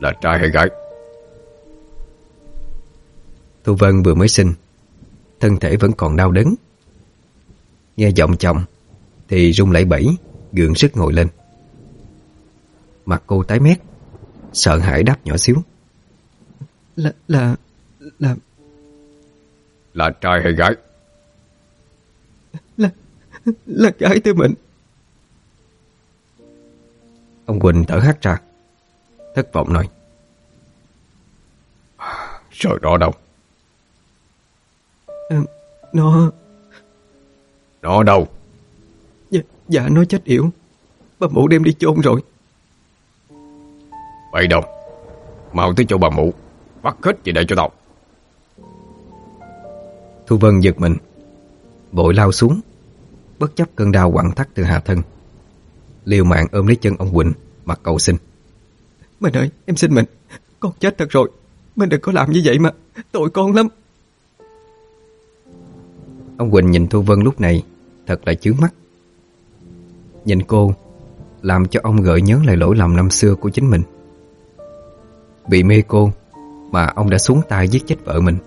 Là trai hay gái? Thu Vân vừa mới sinh Thân thể vẫn còn đau đớn. Nghe giọng chồng Thì rung lẩy bẩy Gượng sức ngồi lên. Mặt cô tái mét Sợ hãi đáp nhỏ xíu. Là, là, là... Là trai hay gái? Là, là gái tôi mình. Ông Quỳnh thở hắt ra, thất vọng nói. Sợ đó đâu? À, nó... Nó đâu? Dạ, dạ nó chết yểu. Bà mụ đem đi chôn rồi. Vậy đâu? Mau tới chỗ bà mụ. Bắt hết về đây cho tao. Thu Vân giật mình Bội lao xuống Bất chấp cơn đau quặn thắt từ hạ thân. Liều mạng ôm lấy chân ông Quỳnh Mà cầu xin. Mình ơi em xin mình Con chết thật rồi Mình đừng có làm như vậy mà Tội con lắm. Ông Quỳnh nhìn Thu Vân lúc này Thật là chướng mắt. Nhìn cô Làm cho ông gợi nhớ lại lỗi lầm năm xưa của chính mình. Bị mê cô mà ông đã xuống tay giết chết vợ mình.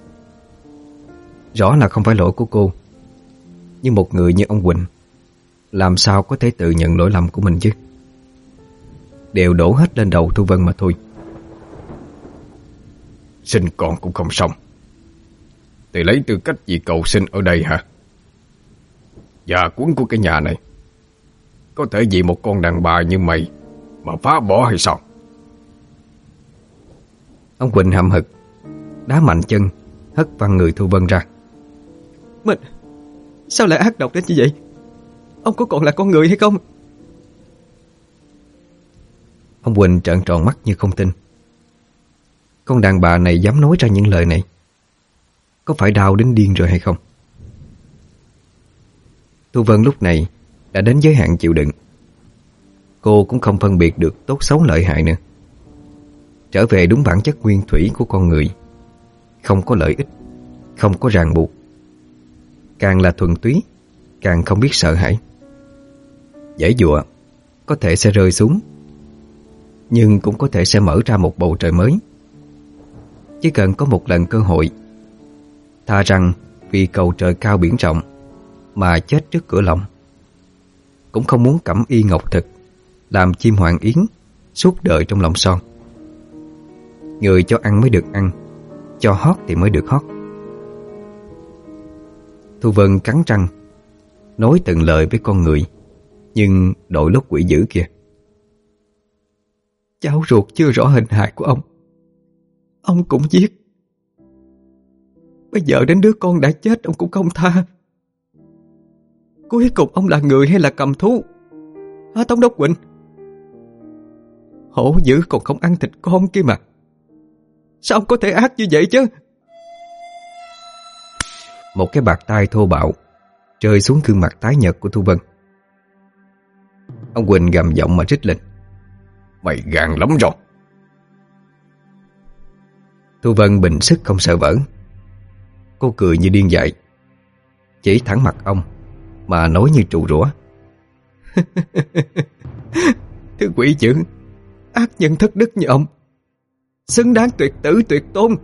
Rõ là không phải lỗi của cô, nhưng một người như ông Quỳnh làm sao có thể tự nhận lỗi lầm của mình chứ? Đều đổ hết lên đầu Thu Vân mà thôi. Sinh con cũng không xong. Thì lấy tư cách gì cầu sinh ở đây hả? Già cuốn của cái nhà này Có thể vì một con đàn bà như mày Mà phá bỏ hay sao Ông Quỳnh hậm hực Đá mạnh chân Hất văng người Thu Vân ra. Mình Sao lại ác độc đến như vậy? Ông có còn là con người hay không? Ông Quỳnh trợn tròn mắt như không tin. Con đàn bà này dám nói ra những lời này Có phải đau đến điên rồi hay không? Thu Vân lúc này Đã đến giới hạn chịu đựng. Cô cũng không phân biệt được tốt xấu lợi hại nữa. Trở về đúng bản chất nguyên thủy của con người. Không có lợi ích, Không có ràng buộc. Càng là thuần túy, Càng không biết sợ hãi. Dễ dụa, Có thể sẽ rơi xuống, Nhưng cũng có thể sẽ mở ra một bầu trời mới. Chỉ cần có một lần cơ hội Thà rằng vì cầu trời cao biển rộng Mà chết trước cửa lòng. Cũng không muốn cẩm y ngọc thực, Làm chim hoàng yến Suốt đời trong lòng son. Người cho ăn mới được ăn, Cho hót thì mới được hót. Thu Vân cắn răng, Nói từng lời với con người, Nhưng đội lúc quỷ dữ kia. Cháu ruột chưa rõ hình hại của ông. Ông cũng giết. Bây giờ đến đứa con đã chết, Ông cũng không tha. Cuối cùng ông là người hay là cầm thú? Hả, Tống Đốc Quỳnh? Hổ dữ còn không ăn thịt con kia mà. Sao ông có thể ác như vậy chứ? Một cái bạc tay thô bạo, Rơi xuống gương mặt tái nhợt của Thu Vân. Ông Quỳnh gầm giọng mà rít lên. Mày gan lắm rồi. Thu Vân bình sức không sợ vỡ. Cô cười như điên dại. Chỉ thẳng mặt ông, Mà nói như trụ rủa. Thứ quỷ chữ Ác nhân thất đức như ông. Xứng đáng tuyệt tử tuyệt tôn.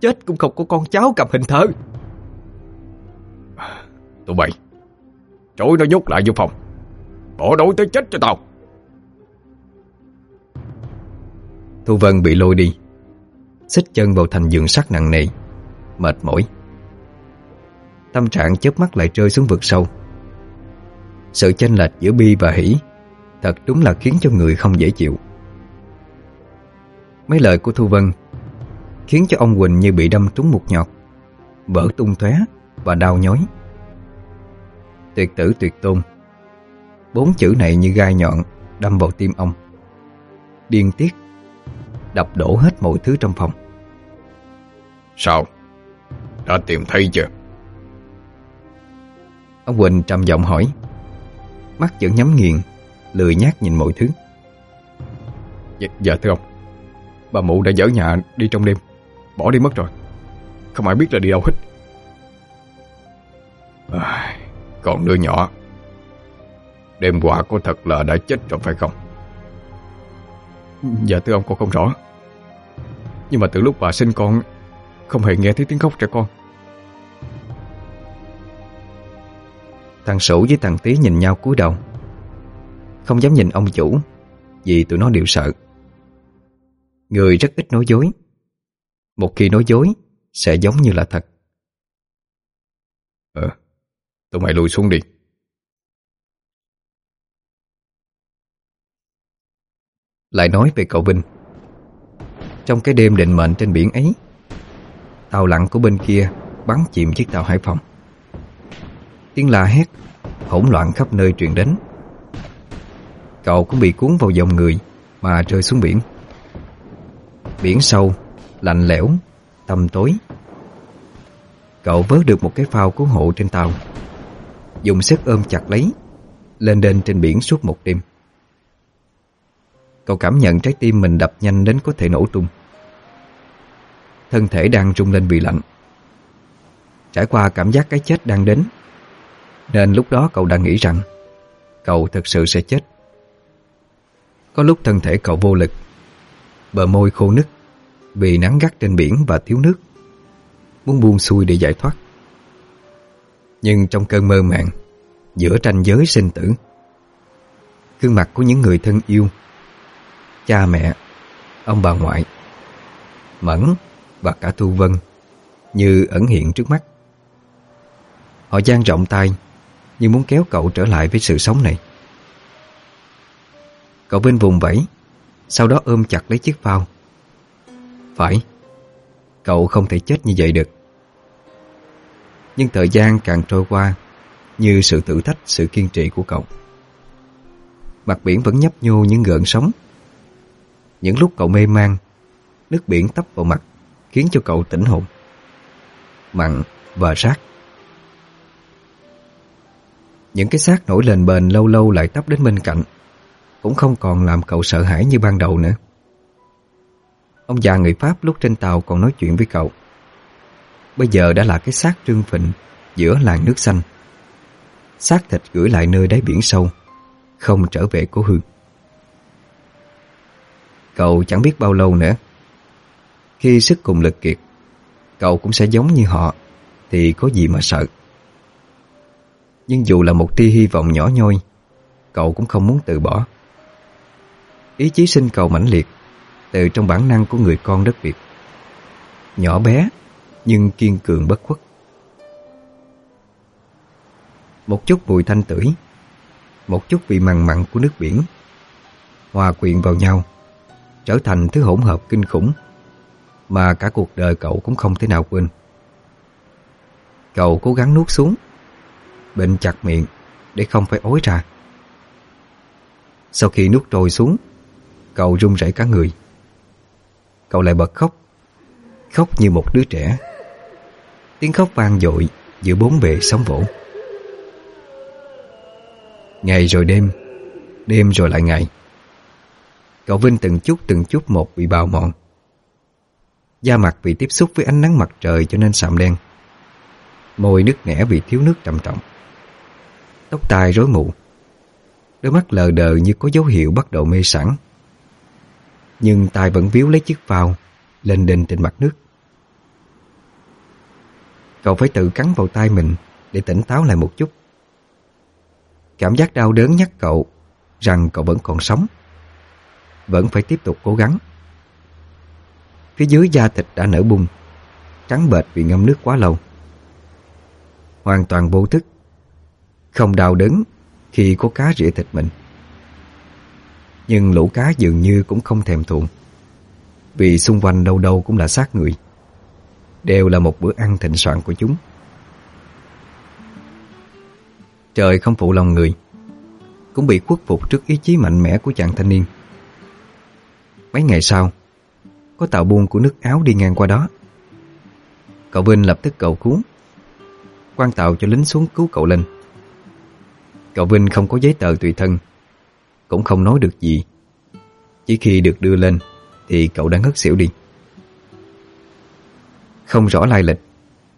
Chết cũng không có con cháu cầm hình thơ. Tụi bay Trối nó nhốt lại vô phòng. Bỏ đối tới chết cho tao. Thu Vân bị lôi đi. Xích chân vào thành giường sắt nặng nề Mệt mỏi. Tâm trạng chớp mắt lại rơi xuống vực sâu. Sự chênh lệch giữa bi và hỉ Thật đúng là khiến cho người không dễ chịu. Mấy lời của Thu Vân Khiến cho ông Quỳnh như bị đâm trúng một nhọt Vỡ tung tóe và đau nhói. Tuyệt tử tuyệt tôn Bốn chữ này như gai nhọn Đâm vào tim ông. Điên tiết Đập đổ hết mọi thứ trong phòng. Sao? Đã tìm thấy chưa? Ông Quỳnh trầm giọng hỏi Mắt vẫn nhắm nghiền Lười nhát nhìn mọi thứ. Dạ, dạ thưa ông. Bà mụ đã dở nhà đi trong đêm. Bỏ đi mất rồi. Không ai biết là đi đâu hết. À, Còn đứa nhỏ. Đêm qua có thật là đã chết rồi phải không? Dạ thưa ông con không rõ. Nhưng mà từ lúc bà sinh con Không hề nghe thấy tiếng khóc trẻ con. Thằng Sủ với thằng tí nhìn nhau cúi đầu. Không dám nhìn ông chủ Vì tụi nó đều sợ. Người rất ít nói dối. Một khi nói dối Sẽ giống như là thật. Ờ Tụi mày lùi xuống đi. Lại nói về cậu Vinh. Trong cái đêm định mệnh trên biển ấy Tàu lặn của bên kia Bắn chìm chiếc tàu Hải Phòng. Tiếng la hét Hỗn loạn khắp nơi truyền đến. Cậu cũng bị cuốn vào dòng người Mà rơi xuống biển. Biển sâu, lạnh lẽo, tầm tối. Cậu vớt được một cái phao cứu hộ trên tàu. Dùng sức ôm chặt lấy Lên đên trên biển suốt một đêm. Cậu cảm nhận trái tim mình đập nhanh đến có thể nổ tung. Thân thể đang rung lên vì lạnh. Trải qua cảm giác cái chết đang đến Nên lúc đó cậu đã nghĩ rằng Cậu thật sự sẽ chết. Có lúc thân thể cậu vô lực Bờ môi khô nứt, Vì nắng gắt trên biển và thiếu nước. Muốn buông xuôi để giải thoát. Nhưng trong cơn mơ màng, Giữa tranh giới sinh tử, Gương mặt của những người thân yêu, Cha mẹ, Ông bà ngoại, Mẫn và cả Thu Vân Như ẩn hiện trước mắt. Họ dang rộng tay Như muốn kéo cậu trở lại với sự sống này. Cậu bên vùng vẫy sau đó ôm chặt lấy chiếc phao. Phải, Cậu không thể chết như vậy được. Nhưng thời gian càng trôi qua, Như sự thử thách, sự kiên trì của cậu. Mặt biển vẫn nhấp nhô những gợn sóng. Những lúc cậu mê man, Nước biển tấp vào mặt, Khiến cho cậu tỉnh hồn. Mặn và rác Những cái xác nổi lên bền lâu lâu lại tấp đến bên cạnh cũng không còn làm cậu sợ hãi như ban đầu nữa. Ông già người Pháp lúc trên tàu còn nói chuyện với cậu. Bây giờ đã là cái xác trương phịnh giữa làng nước xanh. xác thịt gửi lại nơi đáy biển sâu, không trở về cố hương. Cậu chẳng biết bao lâu nữa. Khi sức cùng lực kiệt, cậu cũng sẽ giống như họ, thì có gì mà sợ. Nhưng dù là một tia hy vọng nhỏ nhoi, cậu cũng không muốn từ bỏ. Ý chí sinh cầu mãnh liệt Từ trong bản năng của người con đất Việt. Nhỏ bé, Nhưng kiên cường bất khuất. Một chút mùi thanh tưởi Một chút vị mặn mặn của nước biển, Hòa quyện vào nhau, Trở thành thứ hỗn hợp kinh khủng Mà cả cuộc đời cậu cũng không thể nào quên. Cậu cố gắng nuốt xuống, Bệnh chặt miệng Để không phải ối ra. Sau khi nuốt trôi xuống Cậu run rẩy cả người. Cậu lại bật khóc. Khóc như một đứa trẻ. Tiếng khóc vang dội Giữa bốn bề sóng vỗ. Ngày rồi đêm Đêm rồi lại ngày. Cậu Vinh từng chút từng chút một bị bào mòn. Da mặt vì tiếp xúc với ánh nắng mặt trời cho nên sạm đen. Môi nứt nẻ vì thiếu nước trầm trọng. Tóc tai rối mù. Đôi mắt lờ đờ như có dấu hiệu bắt đầu mê sảng nhưng tay vẫn víu lấy chiếc phao lên đền trên mặt nước. Cậu phải tự cắn vào tay mình để tỉnh táo lại một chút. Cảm giác đau đớn nhắc cậu rằng cậu vẫn còn sống, vẫn phải tiếp tục cố gắng. Phía dưới da thịt đã nở bung, trắng bệt vì ngâm nước quá lâu. Hoàn toàn vô thức, không đau đớn khi có cá rỉa thịt mình. Nhưng lũ cá dường như cũng không thèm thuộn Vì xung quanh đâu đâu cũng là xác người. Đều là một bữa ăn thịnh soạn của chúng. Trời không phụ lòng người, Cũng bị khuất phục trước ý chí mạnh mẽ của chàng thanh niên. Mấy ngày sau, Có tàu buôn của nước áo đi ngang qua đó. Cậu Vinh lập tức cầu cứu quan tàu cho lính xuống cứu cậu lên. Cậu Vinh không có giấy tờ tùy thân cũng không nói được gì. Chỉ khi được đưa lên thì cậu đã ngất xỉu đi. Không rõ lai lịch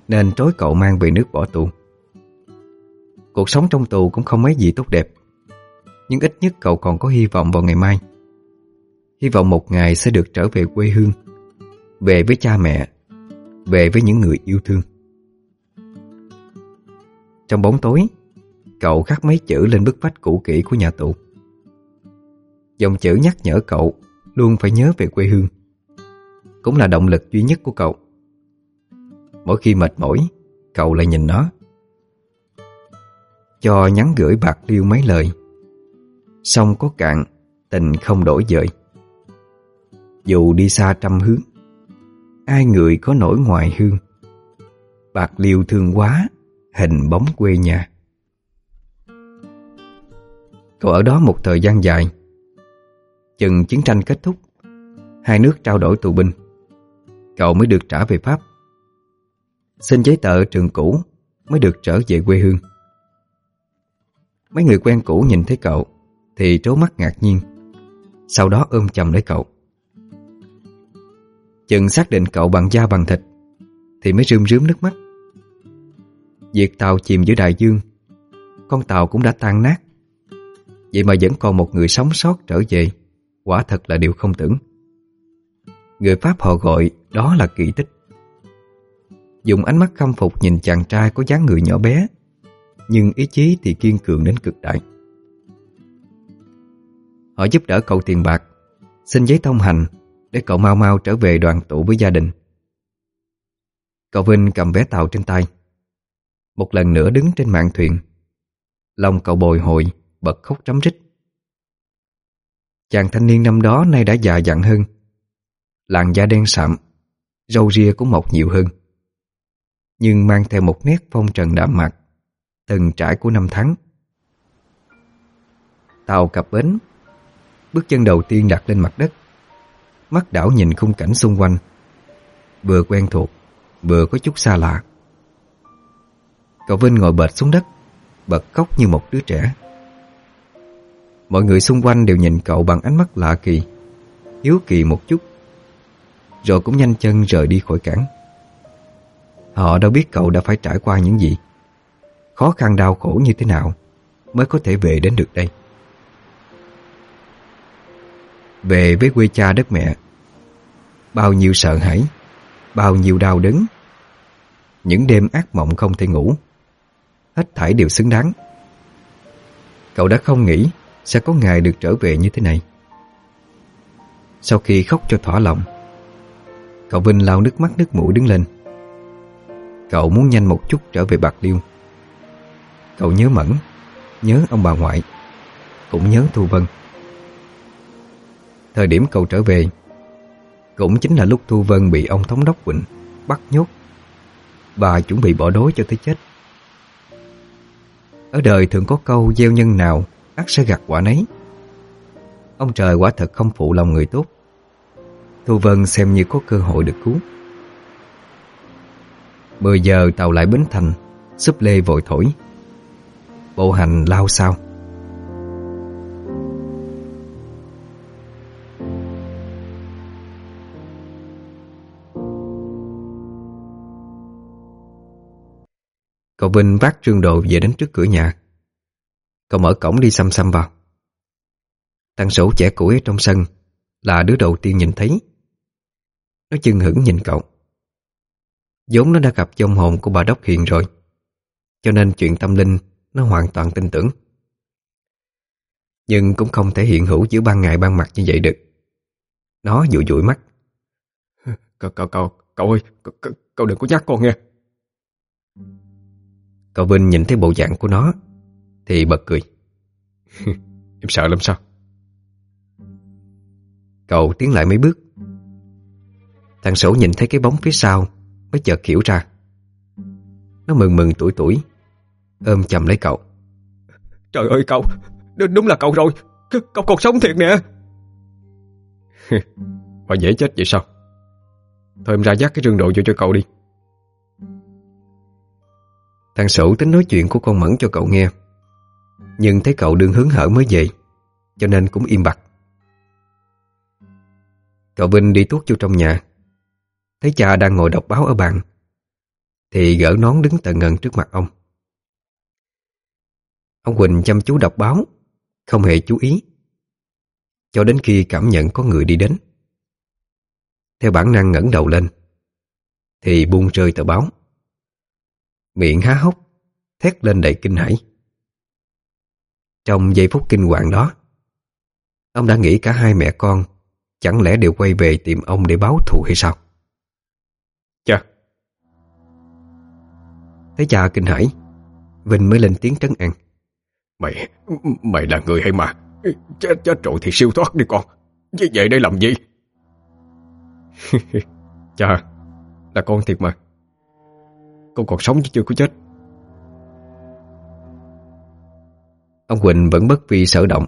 nên trối cậu mang về nước bỏ tù. Cuộc sống trong tù cũng không mấy gì tốt đẹp nhưng ít nhất cậu còn có hy vọng vào ngày mai. Hy vọng một ngày sẽ được trở về quê hương, về với cha mẹ, về với những người yêu thương. Trong bóng tối, cậu khắc mấy chữ lên bức vách cũ kỹ của nhà tù. Dòng chữ nhắc nhở cậu Luôn phải nhớ về quê hương. Cũng là động lực duy nhất của cậu. Mỗi khi mệt mỏi, Cậu lại nhìn nó. Cho nhắn gửi bạc liêu mấy lời. Xong có cạn, Tình không đổi dời. Dù đi xa trăm hướng, Ai người có nổi ngoài hương. Bạc liêu thương quá, Hình bóng quê nhà. Cậu ở đó một thời gian dài Chừng chiến tranh kết thúc. Hai nước trao đổi tù binh. Cậu mới được trả về Pháp. Xin giấy tờ trường cũ Mới được trở về quê hương. Mấy người quen cũ nhìn thấy cậu Thì trố mắt ngạc nhiên. Sau đó ôm chầm lấy cậu. Chừng xác định cậu bằng da bằng thịt Thì mới rơm rướm nước mắt. Việc tàu chìm giữa đại dương, Con tàu cũng đã tan nát. Vậy mà vẫn còn một người sống sót trở về quả thật là điều không tưởng. Người Pháp họ gọi đó là kỳ tích. Dùng ánh mắt khâm phục nhìn chàng trai có dáng người nhỏ bé, nhưng ý chí thì kiên cường đến cực đại. Họ giúp đỡ cậu tiền bạc, xin giấy thông hành để cậu mau mau trở về đoàn tụ với gia đình. Cậu Vinh cầm vé tàu trên tay, một lần nữa đứng trên mạng thuyền. Lòng cậu bồi hồi, bật khóc trống rít. Chàng thanh niên năm đó nay đã già dặn hơn. Làn da đen sạm, Râu ria cũng mọc nhiều hơn. Nhưng mang theo một nét phong trần đạm mạc, Từng trải của năm tháng. Tàu cập bến, Bước chân đầu tiên đặt lên mặt đất. Mắt đảo nhìn khung cảnh xung quanh, Vừa quen thuộc, Vừa có chút xa lạ. Cậu Vinh ngồi bệt xuống đất, Bật khóc như một đứa trẻ. Mọi người xung quanh đều nhìn cậu bằng ánh mắt lạ kỳ, Hiếu kỳ một chút, Rồi cũng nhanh chân rời đi khỏi cảng. Họ đâu biết cậu đã phải trải qua những gì, Khó khăn đau khổ như thế nào Mới có thể về đến được đây. Về với quê cha đất mẹ, Bao nhiêu sợ hãi, Bao nhiêu đau đớn, Những đêm ác mộng không thể ngủ, Hết thảy đều xứng đáng. Cậu đã không nghĩ sẽ có ngày được trở về như thế này. Sau khi khóc cho thỏa lòng, Cậu Vinh lau nước mắt nước mũi đứng lên. Cậu muốn nhanh một chút trở về Bạc Liêu. Cậu nhớ Mẫn, Nhớ ông bà ngoại, Cũng nhớ Thu Vân. Thời điểm cậu trở về, Cũng chính là lúc Thu Vân bị ông thống đốc Quỳnh Bắt nhốt. Và chuẩn bị bỏ đói cho tới chết. Ở đời thường có câu, gieo nhân nào ắt sẽ gặt quả nấy. Ông trời quả thật không phụ lòng người tốt. Thu Vân xem như có cơ hội được cứu. 10 giờ tàu lại Bến Thành, súp lê vội thổi. Bộ hành lao sao. Cậu Vinh vác trương đồ về đến trước cửa nhà cậu mở cổng đi xăm xăm vào. Thằng sổ trẻ củi trong sân Là đứa đầu tiên nhìn thấy. Nó chừng hững nhìn cậu. Vốn nó đã gặp trong hồn của bà Đốc Hiền rồi Cho nên chuyện tâm linh Nó hoàn toàn tin tưởng. Nhưng cũng không thể hiện hữu giữa ban ngày ban mặt như vậy được. Nó dụi dụi mắt. Cậu, cậu, cậu, cậu ơi, cậu đừng có nhắc con nghe. Cậu Vinh nhìn thấy bộ dạng của nó thì bật cười. cười Em sợ lắm sao? Cậu tiến lại mấy bước. Thằng Sổ nhìn thấy cái bóng phía sau Mới chợt hiểu ra. Nó mừng mừng tuổi tuổi Ôm chầm lấy cậu. Trời ơi cậu Đúng là cậu rồi. Cậu còn sống thiệt nè. Mà dễ chết vậy sao? Thôi em ra dắt cái rương đồ vô cho cậu đi. Thằng Sửu tính nói chuyện của con Mẫn cho cậu nghe. Nhưng thấy cậu đương hứng hở mới vậy, Cho nên cũng im bặt. Cậu Vinh đi tuốt vô trong nhà. Thấy cha đang ngồi đọc báo ở bàn Thì gỡ nón đứng tận ngần trước mặt ông. Ông Quỳnh chăm chú đọc báo Không hề chú ý Cho đến khi cảm nhận có người đi đến. Theo bản năng ngẩng đầu lên Thì buông rơi tờ báo. Miệng há hốc Thét lên đầy kinh hãi. Trong giây phút kinh hoàng đó, ông đã nghĩ cả hai mẹ con chẳng lẽ đều quay về tìm ông để báo thù hay sao? Cha! Thấy cha kinh hãi, Vinh mới lên tiếng trấn an. Mày, mày là người hay mà? Chết, chết rồi thì siêu thoát đi con. Như vậy đây làm gì? cha, là con thiệt mà. Con còn sống chứ chưa có chết. Ông Quỳnh vẫn bất vi sở động.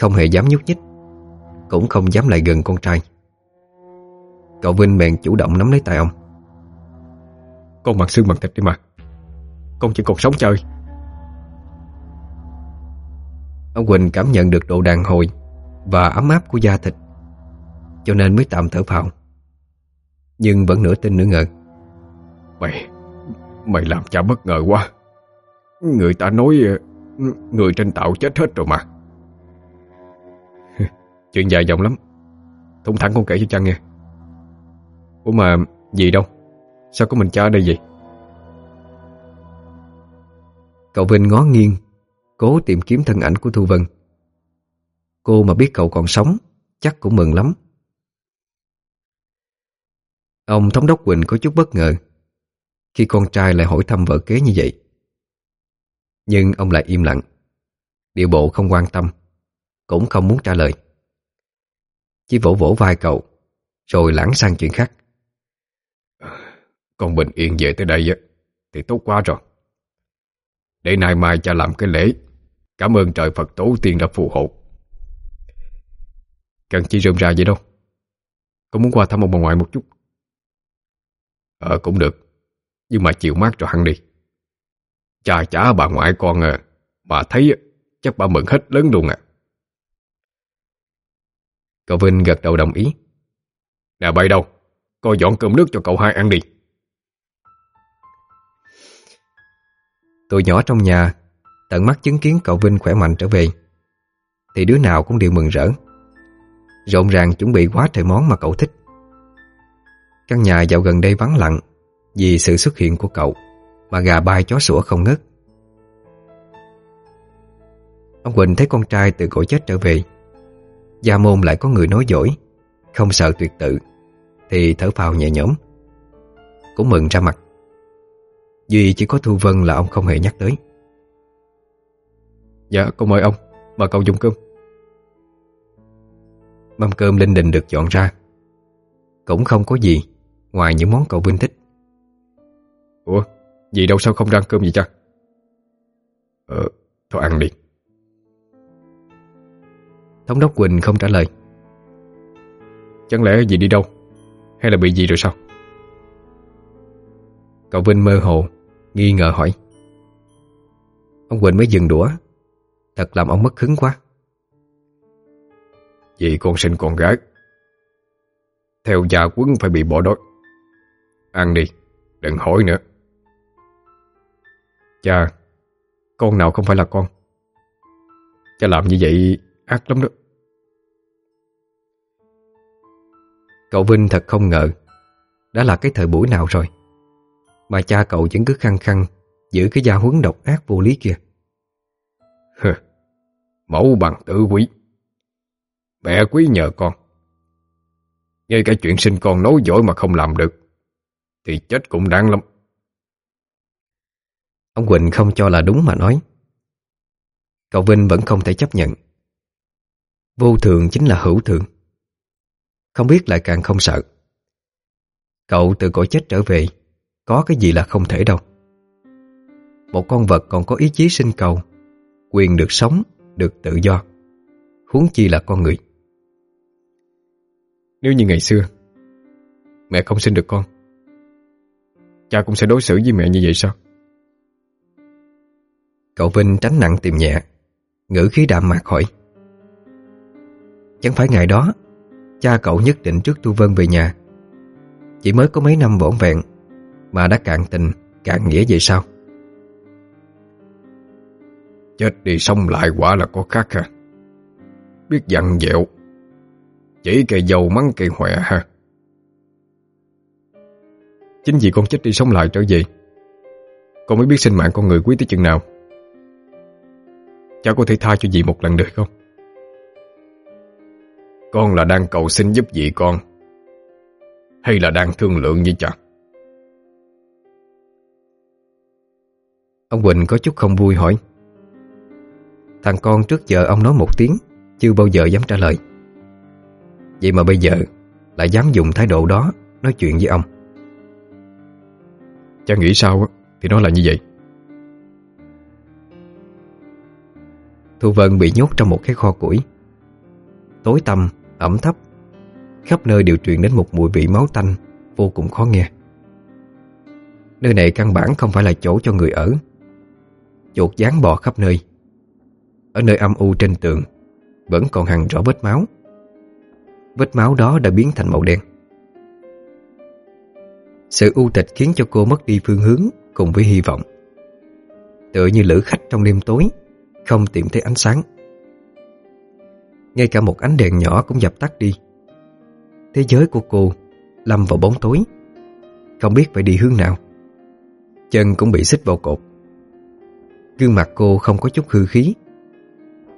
Không hề dám nhúc nhích Cũng không dám lại gần con trai. Cậu Vinh bèn chủ động nắm lấy tay ông. Con mặt xương mặt thịt đi mà. Con chỉ còn sống chơi. Ông Quỳnh cảm nhận được độ đàn hồi Và ấm áp của da thịt Cho nên mới tạm thở phào. Nhưng vẫn nửa tin nửa ngờ. Mày Mày làm cha bất ngờ quá. Người ta nói Người trên tàu chết hết rồi mà. Chuyện dài dòng lắm. Thông thẳng con kể cho cha nghe. Ủa mà gì đâu? Sao có mình cha ở đây vậy? Cậu Vinh ngó nghiêng, Cố tìm kiếm thân ảnh của Thu Vân. Cô mà biết cậu còn sống, Chắc cũng mừng lắm. Ông thống đốc Quỳnh có chút bất ngờ Khi con trai lại hỏi thăm vợ kế như vậy. Nhưng ông lại im lặng. Điều bộ không quan tâm, Cũng không muốn trả lời. Chỉ vỗ vỗ vai cậu, Rồi lãng sang chuyện khác. Con bình yên về tới đây Thì tốt quá rồi. Để nay mai cha làm cái lễ. Cảm ơn trời Phật tổ tiên đã phù hộ. Cần chi rơm ra vậy đâu? Con muốn qua thăm ông bà ngoại một chút. Ờ cũng được. Nhưng mà chịu mát cho hẳn đi. Chà chả bà ngoại con à, bà thấy chắc bà mừng hết lớn luôn à. Cậu Vinh gật đầu đồng ý. Nè bay đâu, coi dọn cơm nước cho cậu hai ăn đi. tôi nhỏ trong nhà tận mắt chứng kiến cậu Vinh khỏe mạnh trở về thì đứa nào cũng đều mừng rỡ. Rộn ràng chuẩn bị quá trời món mà cậu thích. Căn nhà dạo gần đây vắng lặng vì sự xuất hiện của cậu mà gà bay chó sủa không ngất. Ông Quỳnh thấy con trai từ cõi chết trở về, gia môn lại có người nói dối, không sợ tuyệt tự, thì thở phào nhẹ nhõm. Cũng mừng ra mặt. Duy chỉ có Thu Vân là ông không hề nhắc tới. Dạ, con mời ông, mời cậu dùng cơm. Mâm cơm linh đình được dọn ra. Cũng không có gì, ngoài những món cậu Vinh thích. Ủa, Dì đâu sao không ra ăn cơm vậy cha? Ờ Thôi ăn đi. Thống đốc Quỳnh không trả lời. Chẳng lẽ gì đi đâu? Hay là bị gì rồi sao? Cậu Vinh mơ hồ, Nghi ngờ hỏi. Ông Quỳnh mới dừng đũa. Thật làm ông mất hứng quá. Vì con sinh con gái. Theo già quấn phải bị bỏ đói. Ăn đi, Đừng hỏi nữa. Chà, Con nào không phải là con. Cha làm như vậy ác lắm đó. Cậu Vinh thật không ngờ, Đã là cái thời buổi nào rồi, Mà cha cậu vẫn cứ khăng khăng Giữ cái gia huấn độc ác vô lý kia. Mẫu bằng tử quý, Mẹ quý nhờ con. Ngay cả chuyện sinh con nói dối mà không làm được, Thì chết cũng đáng lắm. Ông Quỳnh không cho là đúng mà nói. Cậu Vinh vẫn không thể chấp nhận. Vô thường chính là hữu thường. Không biết lại càng không sợ. Cậu từ cõi chết trở về Có cái gì là không thể đâu. Một con vật còn có ý chí sinh cầu Quyền được sống, được tự do. Huống chi là con người. Nếu như ngày xưa Mẹ không sinh được con Cha cũng sẽ đối xử với mẹ như vậy sao? Cậu Vinh tránh nặng tìm nhẹ, Ngữ khí đạm mạc hỏi. Chẳng phải ngày đó, Cha cậu nhất định trước Tu Vân về nhà. Chỉ mới có mấy năm vỏn vẹn, Mà đã cạn tình, Cạn nghĩa vậy sao Chết đi xong lại quả là có khác hả Biết dặn dẹo, Chỉ cây dầu mắng cây hòe ha. Chính vì con chết đi sống lại trở về, Con mới biết sinh mạng con người quý tới chừng nào. Cháu có thể tha cho dì một lần được không? Con là đang cầu xin giúp dì con. Hay là đang thương lượng với chàng Ông Quỳnh có chút không vui hỏi. Thằng con trước giờ ông nói một tiếng, Chưa bao giờ dám trả lời. Vậy mà bây giờ Lại dám dùng thái độ đó Nói chuyện với ông. Cha nghĩ sao thì nó là như vậy. Thu Vân bị nhốt trong một cái kho củi. Tối tăm, ẩm thấp Khắp nơi đều truyền đến một mùi vị máu tanh Vô cùng khó nghe. Nơi này căn bản không phải là chỗ cho người ở. Chuột dán bò khắp nơi. Ở nơi âm u trên tường Vẫn còn hằn rõ vết máu. Vết máu đó đã biến thành màu đen. Sự u tịch khiến cho cô mất đi phương hướng Cùng với hy vọng. Tựa như lữ khách trong đêm tối không tìm thấy ánh sáng. Ngay cả một ánh đèn nhỏ cũng dập tắt đi. Thế giới của cô lâm vào bóng tối, không biết phải đi hướng nào. Chân cũng bị xích vào cột. Gương mặt cô không có chút hư khí,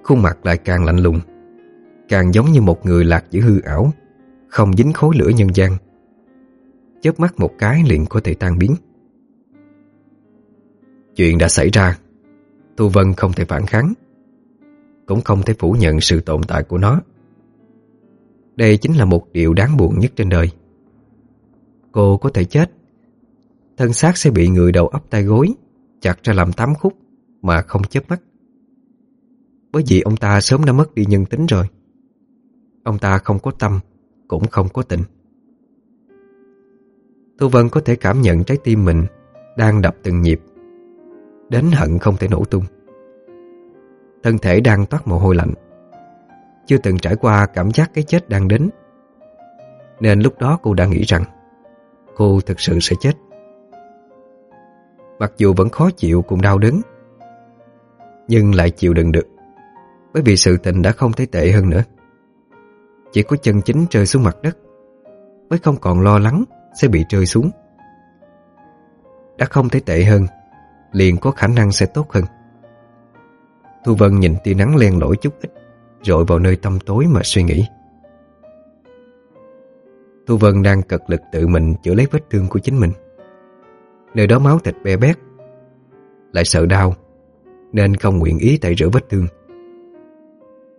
khuôn mặt lại càng lạnh lùng, càng giống như một người lạc giữa hư ảo, không dính khối lửa nhân gian. Chớp mắt một cái liền có thể tan biến. Chuyện đã xảy ra Thu Vân không thể phản kháng, Cũng không thể phủ nhận sự tồn tại của nó. Đây chính là một điều đáng buồn nhất trên đời. Cô có thể chết, Thân xác sẽ bị người đầu ấp tay gối Chặt ra làm tám khúc Mà không chớp mắt. Bởi vì ông ta sớm đã mất đi nhân tính rồi. Ông ta không có tâm, Cũng không có tình. Thu Vân có thể cảm nhận trái tim mình Đang đập từng nhịp. Đến hận không thể nổ tung. Thân thể đang toát mồ hôi lạnh. Chưa từng trải qua cảm giác cái chết đang đến. Nên lúc đó cô đã nghĩ rằng, Cô thực sự sẽ chết. Mặc dù vẫn khó chịu cùng đau đớn, Nhưng lại chịu đựng được, Bởi vì sự tình đã không thấy tệ hơn nữa. Chỉ có chân chính rơi xuống mặt đất, Mới không còn lo lắng sẽ bị rơi xuống. Đã không thấy tệ hơn liền có khả năng sẽ tốt hơn. Thu Vân nhìn tia nắng len lỏi chút ít, rồi vào nơi tâm tối mà suy nghĩ. Thu Vân đang cật lực tự mình chữa lấy vết thương của chính mình. Nơi đó máu thịt be bét, lại sợ đau, nên không nguyện ý tẩy rửa vết thương.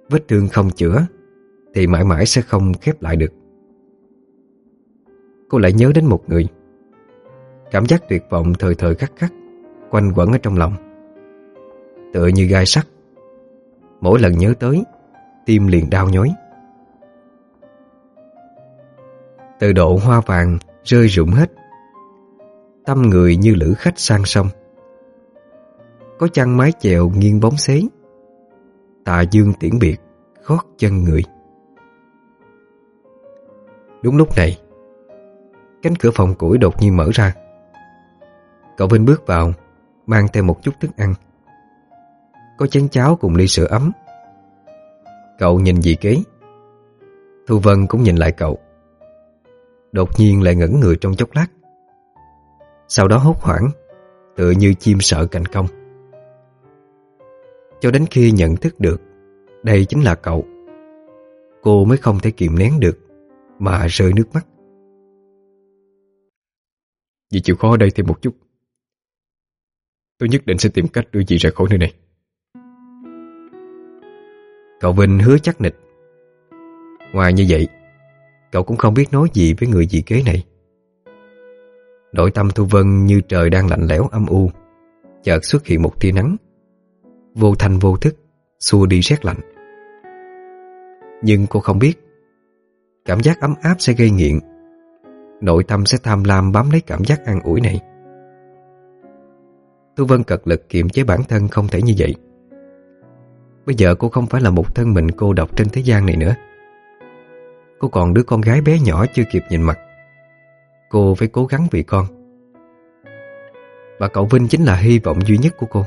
Vết thương không chữa, thì mãi mãi sẽ không khép lại được. Cô lại nhớ đến một người, cảm giác tuyệt vọng thời thời khắc khắc Quanh quẩn ở trong lòng. Tựa như gai sắt. Mỗi lần nhớ tới, Tim liền đau nhói. Từ độ hoa vàng rơi rụng hết. Tâm người như lữ khách sang sông. Có chăng mái chèo nghiêng bóng xế. Tà dương tiễn biệt, khót chân người. Đúng lúc này, Cánh cửa phòng củi đột nhiên mở ra. Cậu Vinh bước vào mang theo một chút thức ăn. Có chén cháo cùng ly sữa ấm. Cậu nhìn dì ký, Thu Vân cũng nhìn lại cậu. Đột nhiên lại ngẩn người trong chốc lát. Sau đó hốt hoảng, tựa như chim sợ cành công. Cho đến khi nhận thức được, đây chính là cậu. Cô mới không thể kiềm nén được, mà rơi nước mắt. Vì chịu khó ở đây thêm một chút Tôi nhất định sẽ tìm cách đưa chị ra khỏi nơi này. Cậu Vinh hứa chắc nịch. Ngoài như vậy, Cậu cũng không biết nói gì với người dì kế này. Nội tâm Thu Vân như trời đang lạnh lẽo âm u. Chợt xuất hiện một tia nắng. Vô thanh vô thức, Xua đi rét lạnh. Nhưng cô không biết, Cảm giác ấm áp sẽ gây nghiện. Nội tâm sẽ tham lam bám lấy cảm giác an ủi này. Thu Vân cật lực kiềm chế bản thân không thể như vậy. Bây giờ cô không phải là một thân mình cô độc trên thế gian này nữa. Cô còn đứa con gái bé nhỏ chưa kịp nhìn mặt. Cô phải cố gắng vì con. Và cậu Vinh chính là hy vọng duy nhất của cô.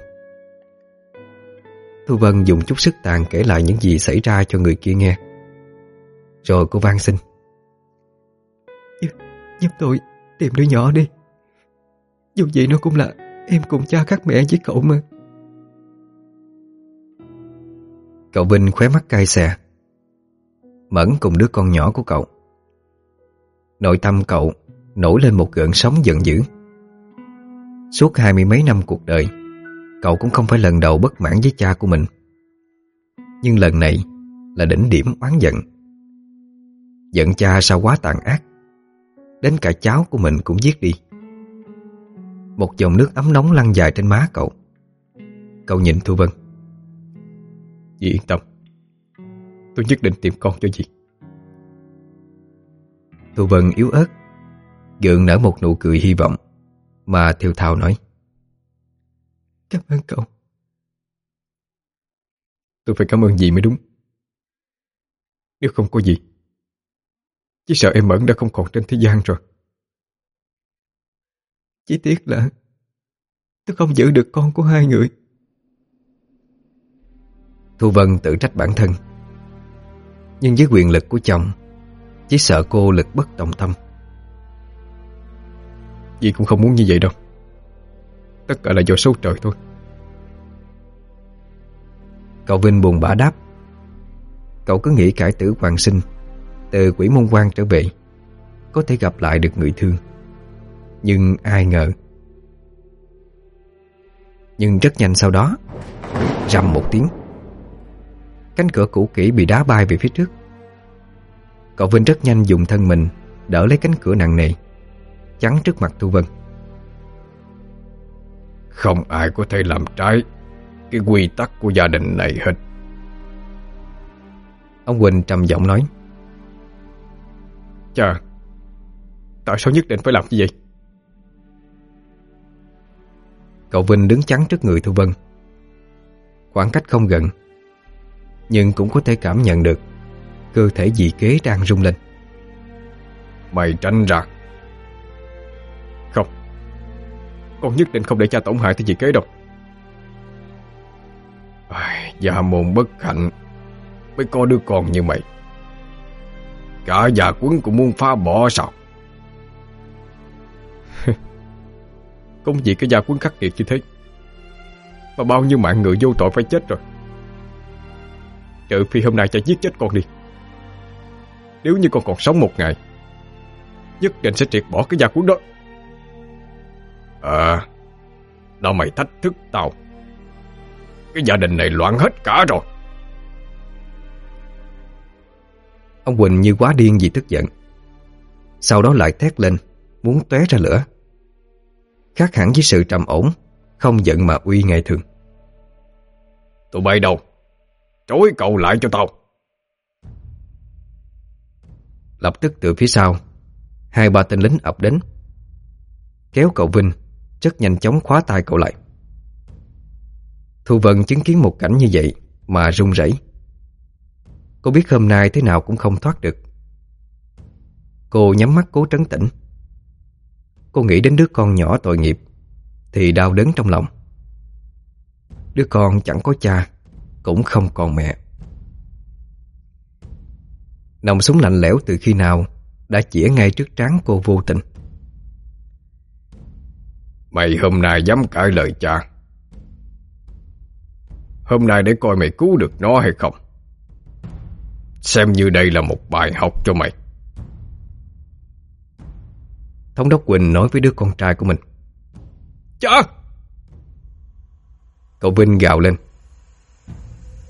Thu Vân dùng chút sức tàn kể lại những gì xảy ra cho người kia nghe. Rồi cô van xin. Giúp tôi tìm đứa nhỏ đi. Dù gì nó cũng là Em cùng cha khác mẹ với cậu mà. Cậu Vinh khóe mắt cay xè. Mẫn cùng đứa con nhỏ của cậu. Nội tâm cậu nổi lên một gợn sóng giận dữ. Suốt hai mươi mấy năm cuộc đời, Cậu cũng không phải lần đầu bất mãn với cha của mình. Nhưng lần này là đỉnh điểm oán giận. Giận cha sao quá tàn ác. Đến cả cháu của mình cũng giết đi. Một dòng nước ấm nóng lăn dài trên má cậu. Cậu nhìn Thu Vân. Dì yên tâm. Tôi nhất định tìm con cho dì. Thu Vân yếu ớt Gượng nở một nụ cười hy vọng Mà thiều thào nói. Cảm ơn cậu. Tôi phải cảm ơn dì mới đúng. Nếu không có gì Chỉ sợ em Mẫn đã không còn trên thế gian rồi. Chỉ tiếc là tôi không giữ được con của hai người. Thu Vân tự trách bản thân. Nhưng với quyền lực của chồng, chỉ sợ cô lực bất tòng tâm. Dì cũng không muốn như vậy đâu. Tất cả là do số trời thôi. Cậu Vinh buồn bã đáp. Cậu cứ nghĩ cải tử hoàng sinh, từ quỷ môn quan trở về, có thể gặp lại được người thương. Nhưng ai ngờ. Nhưng rất nhanh sau đó Rầm một tiếng. Cánh cửa cũ kỹ bị đá bay về phía trước. Cậu Vinh rất nhanh dùng thân mình Đỡ lấy cánh cửa nặng nề Chắn trước mặt Thu Vân. Không ai có thể làm trái Cái quy tắc của gia đình này hết. Ông Quỳnh trầm giọng nói. Chà Tại sao nhất định phải làm như vậy? Cậu Vinh đứng chắn trước người Thu Vân. Khoảng cách không gần Nhưng cũng có thể cảm nhận được Cơ thể dị kế đang rung lên. Mày tranh ra. Không Con nhất định không để cha tổn hại tới dị kế đâu. À, Gia bất hạnh Mới có đứa con như mày. Cả già quấn cũng muốn phá bỏ sao? Công việc cái gia quân khắc nghiệt như thế. Mà bao nhiêu mạng người vô tội phải chết rồi. Trừ phi hôm nay cha giết chết con đi. Nếu như con còn sống một ngày, Nhất định sẽ triệt bỏ cái gia quân đó. À Nó mày thách thức tao. Cái gia đình này loạn hết cả rồi. Ông Quỳnh như quá điên vì tức giận. Sau đó lại thét lên, Muốn tóe ra lửa. Khác hẳn với sự trầm ổn Không giận mà uy ngày thường. Tụi bay đâu? Chối cậu lại cho tao. Lập tức từ phía sau Hai ba tên lính ập đến Kéo cậu Vinh Rất nhanh chóng khóa tay cậu lại. Thu Vân chứng kiến một cảnh như vậy Mà run rẩy. Cô biết hôm nay thế nào cũng không thoát được. Cô nhắm mắt cố trấn tĩnh. Cô nghĩ đến đứa con nhỏ tội nghiệp Thì đau đớn trong lòng. Đứa con chẳng có cha, Cũng không còn mẹ. Nòng súng lạnh lẽo từ khi nào Đã chĩa ngay trước trán cô vô tình. Mày hôm nay dám cãi lời cha. Hôm nay để coi mày cứu được nó hay không. Xem như đây là một bài học cho mày. Thống đốc Quỳnh nói với đứa con trai của mình. Cha Cậu Vinh gào lên.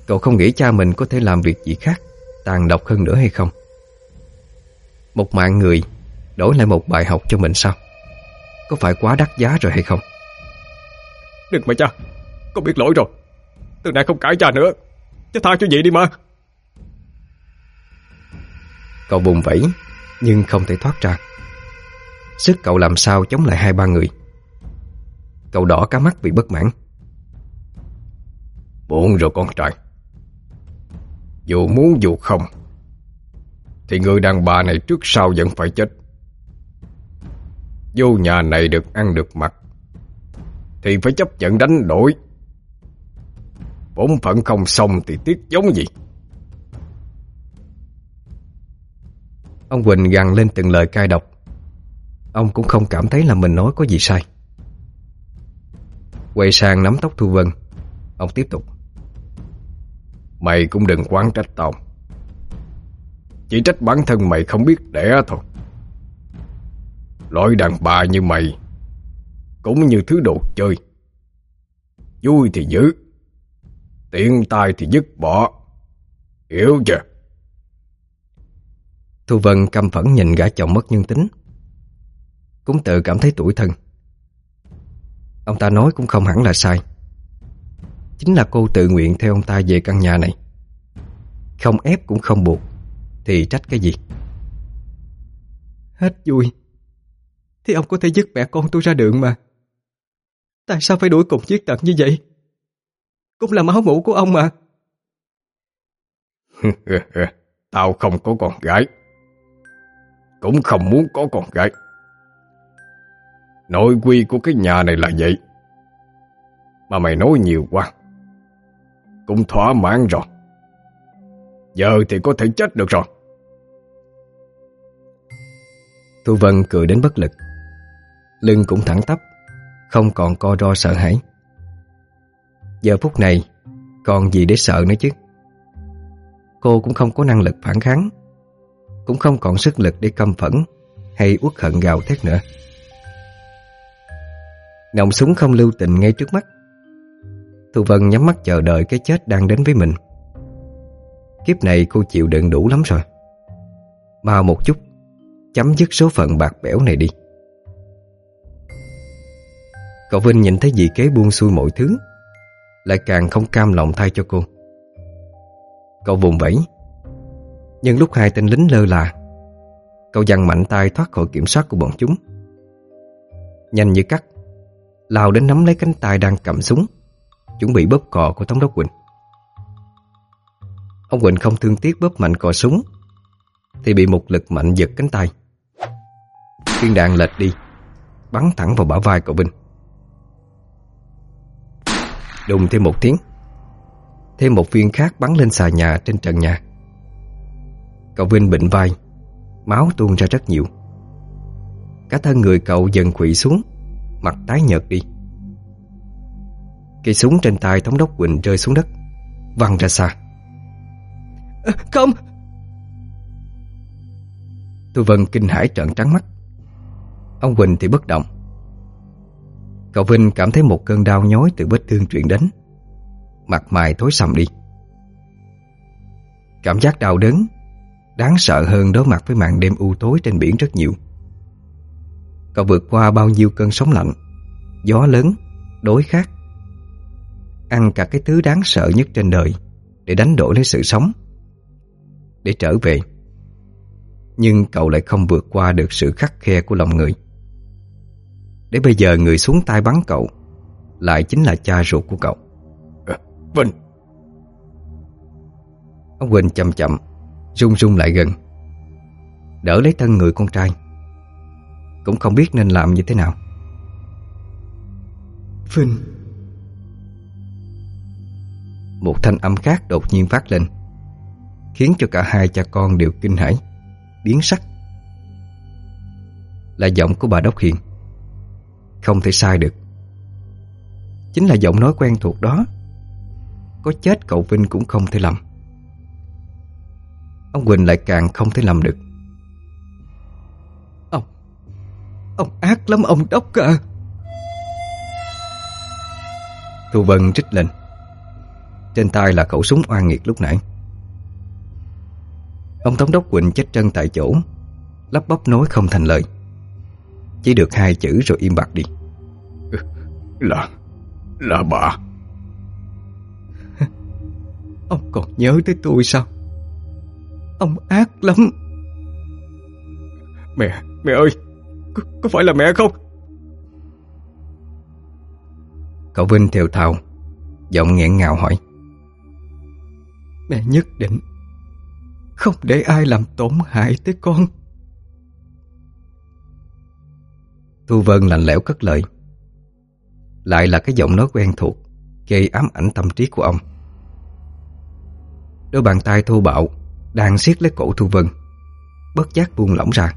Cậu không nghĩ cha mình có thể làm việc gì khác Tàn độc hơn nữa hay không? Một mạng người Đổi lại một bài học cho mình sao? Có phải quá đắt giá rồi hay không? Đừng mà cha Con biết lỗi rồi. Từ nay không cãi cha nữa Cha tha cho vậy đi mà. Cậu bùng vẫy Nhưng không thể thoát ra. Sức cậu làm sao chống lại hai ba người? Cậu đỏ cá mắt vì bất mãn. Buồn rồi con trai. Dù muốn dù không, Thì người đàn bà này trước sau vẫn phải chết. Vô nhà này được ăn được mặc, Thì phải chấp nhận đánh đổi. Bốn phận không xong thì tiếc giống gì? Ông Quỳnh gằn lên từng lời cay độc. Ông cũng không cảm thấy là mình nói có gì sai. Quay sang nắm tóc Thu Vân. Ông tiếp tục. Mày cũng đừng quán trách tao. Chỉ trách bản thân mày không biết đẻ thôi. Lỗi đàn bà như mày Cũng như thứ đồ chơi. Vui thì giữ, Tiện tai thì dứt bỏ. Hiểu chưa? Thu Vân căm phẫn nhìn gã chồng mất nhân tính. Cũng tự cảm thấy tủi thân. Ông ta nói cũng không hẳn là sai. Chính là cô tự nguyện theo ông ta về căn nhà này. Không ép cũng không buộc Thì trách cái gì? Hết vui. Thì ông có thể dứt mẹ con tôi ra đường mà. Tại sao phải đuổi cùng chiếc tận như vậy? Cũng là máu mũ của ông mà. Tao không có con gái. Cũng không muốn có con gái. Nội quy của cái nhà này là vậy. Mà mày nói nhiều quá, Cũng thỏa mãn rồi. Giờ thì có thể chết được rồi. Thu Vân cười đến bất lực. Lưng cũng thẳng tắp, Không còn co ro sợ hãi. Giờ phút này, Còn gì để sợ nữa chứ? Cô cũng không có năng lực phản kháng, Cũng không còn sức lực để căm phẫn Hay uất hận gào thét nữa. Nòng súng không lưu tình ngay trước mắt. Thu Vân nhắm mắt chờ đợi cái chết đang đến với mình. Kiếp này cô chịu đựng đủ lắm rồi. Mau một chút, Chấm dứt số phận bạc bẽo này đi. Cậu Vinh nhìn thấy dì kế buông xuôi mọi thứ, Lại càng không cam lòng thay cho cô. Cậu vùng vẫy, Nhưng lúc hai tên lính lơ là, Cậu dằn mạnh tay thoát khỏi kiểm soát của bọn chúng. Nhanh như cắt lao đến nắm lấy cánh tay đang cầm súng, chuẩn bị bóp cò của Thống đốc Quỳnh. Ông Quỳnh không thương tiếc bóp mạnh cò súng, thì bị một lực mạnh giật cánh tay. Viên đạn lệch đi, bắn thẳng vào bả vai cậu Vinh. Đùng thêm một tiếng, thêm một viên khác bắn lên xà nhà trên trần nhà. Cậu Vinh bệnh vai, máu tuôn ra rất nhiều. Cả thân người cậu dần quỵ xuống Mặt tái nhợt đi. Cây súng trên tay thống đốc Quỳnh rơi xuống đất Văng ra xa. Ờ, không! Thu Vân kinh hãi trợn trắng mắt. Ông Quỳnh thì bất động. Cậu Vinh cảm thấy một cơn đau nhói từ vết thương truyền đến. Mặt mày thối sầm đi. Cảm giác đau đớn Đáng sợ hơn đối mặt với màn đêm u tối trên biển rất nhiều. Cậu vượt qua bao nhiêu cơn sóng lạnh Gió lớn, đối khát Ăn cả cái thứ đáng sợ nhất trên đời Để đánh đổi lấy sự sống Để trở về. Nhưng cậu lại không vượt qua được sự khắc khe của lòng người. Để bây giờ người xuống tay bắn cậu Lại chính là cha ruột của cậu. Ờ, Vinh. Ông Quỳnh chậm chậm Rung rung lại gần. Đỡ lấy thân người con trai. Cũng không biết nên làm như thế nào. Vinh. Một thanh âm khác đột nhiên phát lên Khiến cho cả hai cha con đều kinh hãi Biến sắc. Là giọng của bà Đốc Hiền. Không thể sai được. Chính là giọng nói quen thuộc đó. Có chết cậu Vinh cũng không thể lầm Ông Quỳnh lại càng không thể lầm được. lắm ông Đốc à. cả Thu Vân trích lên Trên tay là khẩu súng oan nghiệt lúc nãy. Ông Thống đốc Quỳnh chết chân tại chỗ Lắp bắp nói không thành lời. Chỉ được hai chữ rồi im bặt đi. Là Là bà. Ông còn nhớ tới tôi sao? Ông ác lắm. Mẹ Mẹ ơi có, có phải là mẹ không? Cậu Vinh thều thào Giọng nghẹn ngào hỏi. Mẹ nhất định Không để ai làm tổn hại tới con. Thu Vân lạnh lẽo cất lời. Lại là cái giọng nói quen thuộc Gây ám ảnh tâm trí của ông. Đôi bàn tay thô bạo Đang siết lấy cổ Thu Vân Bất giác buông lỏng ra.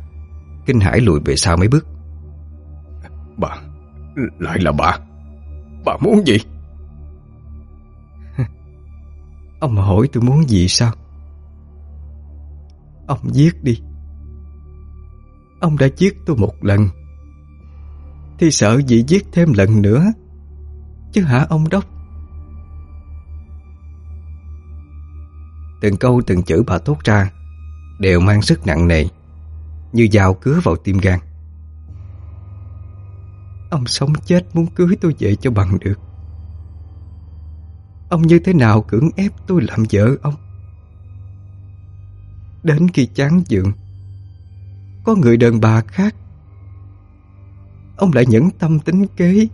Kinh hãi lùi về sau mấy bước. Bà Lại là bà. Bà muốn gì? Ông hỏi tôi muốn gì sao? Ông giết đi. Ông đã giết tôi một lần. Thì sợ gì giết thêm lần nữa? Chứ hả ông đốc? Từng câu từng chữ bà tốt ra Đều mang sức nặng nề. Như dao cứa vào tim gan. Ông sống chết muốn cưới tôi về cho bằng được. Ông như thế nào cưỡng ép tôi làm vợ ông? Đến khi chán dượng Có người đàn bà khác. Ông lại nhẫn tâm tính kế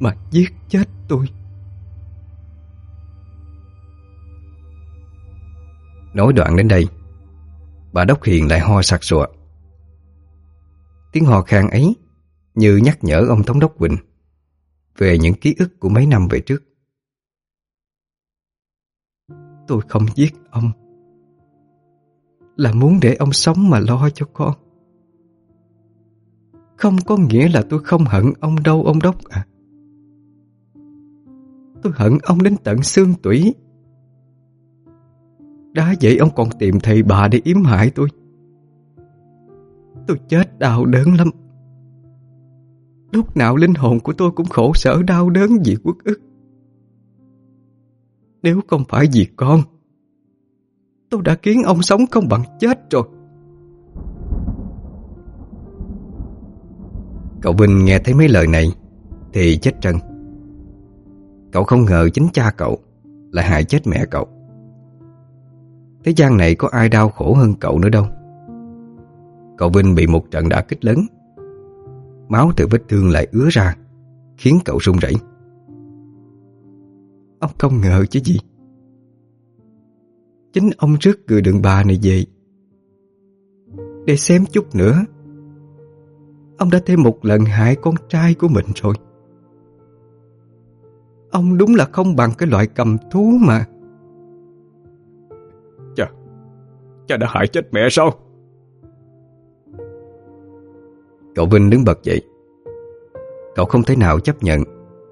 Mà giết chết tôi. Nói đoạn đến đây, Bà Đốc Hiền lại ho sặc sụa. Tiếng hò khang ấy như nhắc nhở ông Thống đốc Quỳnh về những ký ức của mấy năm về trước. Tôi không giết ông, là muốn để ông sống mà lo cho con. Không có nghĩa là tôi không hận ông đâu, ông Đốc à. Tôi hận ông đến tận xương tủy. Đã vậy ông còn tìm thầy bà để yếm hại tôi. Tôi chết đau đớn lắm. Lúc nào linh hồn của tôi cũng khổ sở đau đớn vì quốc ức. Nếu không phải vì con, Tôi đã khiến ông sống không bằng chết rồi. Cậu Vinh nghe thấy mấy lời này Thì chết trân Cậu không ngờ chính cha cậu Lại hại chết mẹ cậu. Thế gian này có ai đau khổ hơn cậu nữa đâu. Cậu Vinh bị một trận đả kích lớn. Máu từ vết thương lại ứa ra, Khiến cậu run rẩy. Ông không ngờ chứ gì. Chính ông rước người đường bà này về Để xem chút nữa. Ông đã thêm một lần hại con trai của mình rồi. Ông đúng là không bằng cái loại cầm thú mà. Cha Cha đã hại chết mẹ sao? Cậu Vinh đứng bật dậy. Cậu không thể nào chấp nhận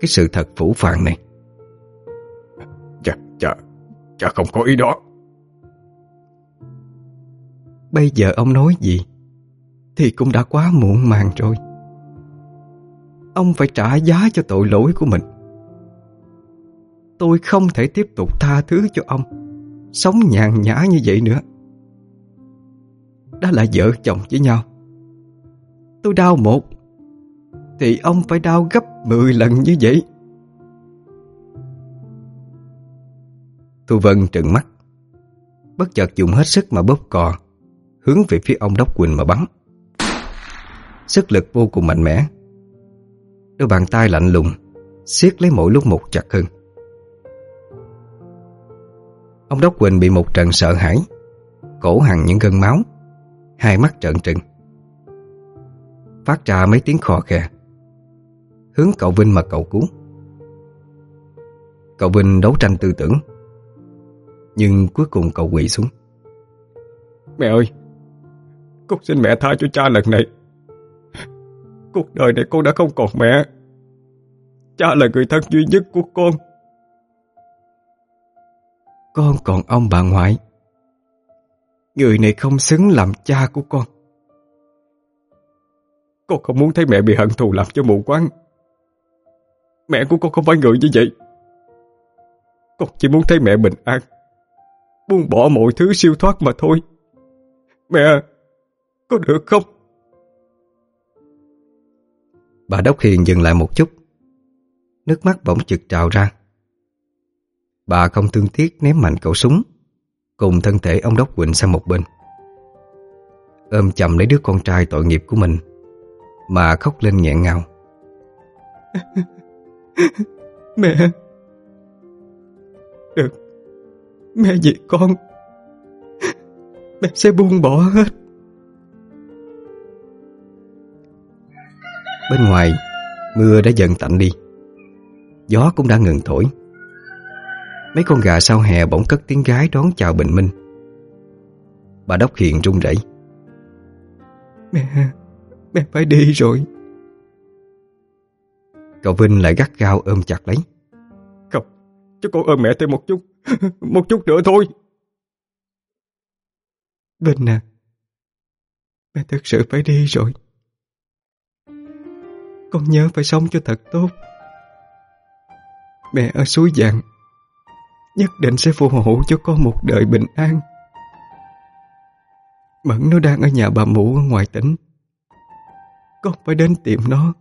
Cái sự thật phủ phàng này. Chà, chà, chà không có ý đó. Bây giờ ông nói gì Thì cũng đã quá muộn màng rồi. Ông phải trả giá cho tội lỗi của mình. Tôi không thể tiếp tục tha thứ cho ông Sống nhàn nhã như vậy nữa. Đó là vợ chồng với nhau. Tôi đau một. Thì ông phải đau gấp 10 lần như vậy. Thu Vân trừng mắt. Bất chợt dùng hết sức mà bóp cò, Hướng về phía ông Đốc Quỳnh mà bắn. Sức lực vô cùng mạnh mẽ. Đôi bàn tay lạnh lùng, siết lấy mỗi lúc một chặt hơn. Ông Đốc Quỳnh bị một trận sợ hãi, Cổ hằng những gân máu, Hai mắt trợn trừng. Phát ra mấy tiếng khò khè. Hướng cậu Vinh mà cậu cứu. Cậu Vinh đấu tranh tư tưởng Nhưng cuối cùng cậu quỵ xuống. Mẹ ơi con xin mẹ tha cho cha lần này. Cuộc đời này con đã không còn mẹ. Cha là người thân duy nhất của con. Con còn ông bà ngoại. Người này không xứng làm cha của con. Con không muốn thấy mẹ bị hận thù làm cho mù quáng. Mẹ của con không phải người như vậy. Con chỉ muốn thấy mẹ bình an. Buông bỏ mọi thứ siêu thoát mà thôi. Mẹ, có được không? Bà Đốc Hiền dừng lại một chút. Nước mắt bỗng chực trào ra. Bà không thương tiếc ném mạnh khẩu súng cùng thân thể ông Đốc Quỳnh sang một bên. Ôm chậm lấy đứa con trai tội nghiệp của mình mà khóc lên nghẹn ngào. Mẹ. Được. Mẹ vì con. Mẹ sẽ buông bỏ hết. Bên ngoài Mưa đã dần tạnh đi. Gió cũng đã ngừng thổi. Mấy con gà sau hè bỗng cất tiếng gái đón chào bình minh. Bà Đốc Hiền run rẩy. Mẹ mẹ phải đi rồi. Cậu Vinh lại gắt gao ôm chặt lấy. Không Cho con ôm mẹ thêm một chút. Một chút nữa thôi. Vinh à Mẹ thật sự phải đi rồi. Con nhớ phải sống cho thật tốt. Mẹ ở suối vàng Nhất định sẽ phù hộ cho con một đời bình an. Mẫn nó đang ở nhà bà mụ ở ngoài tỉnh con phải đến tìm nó.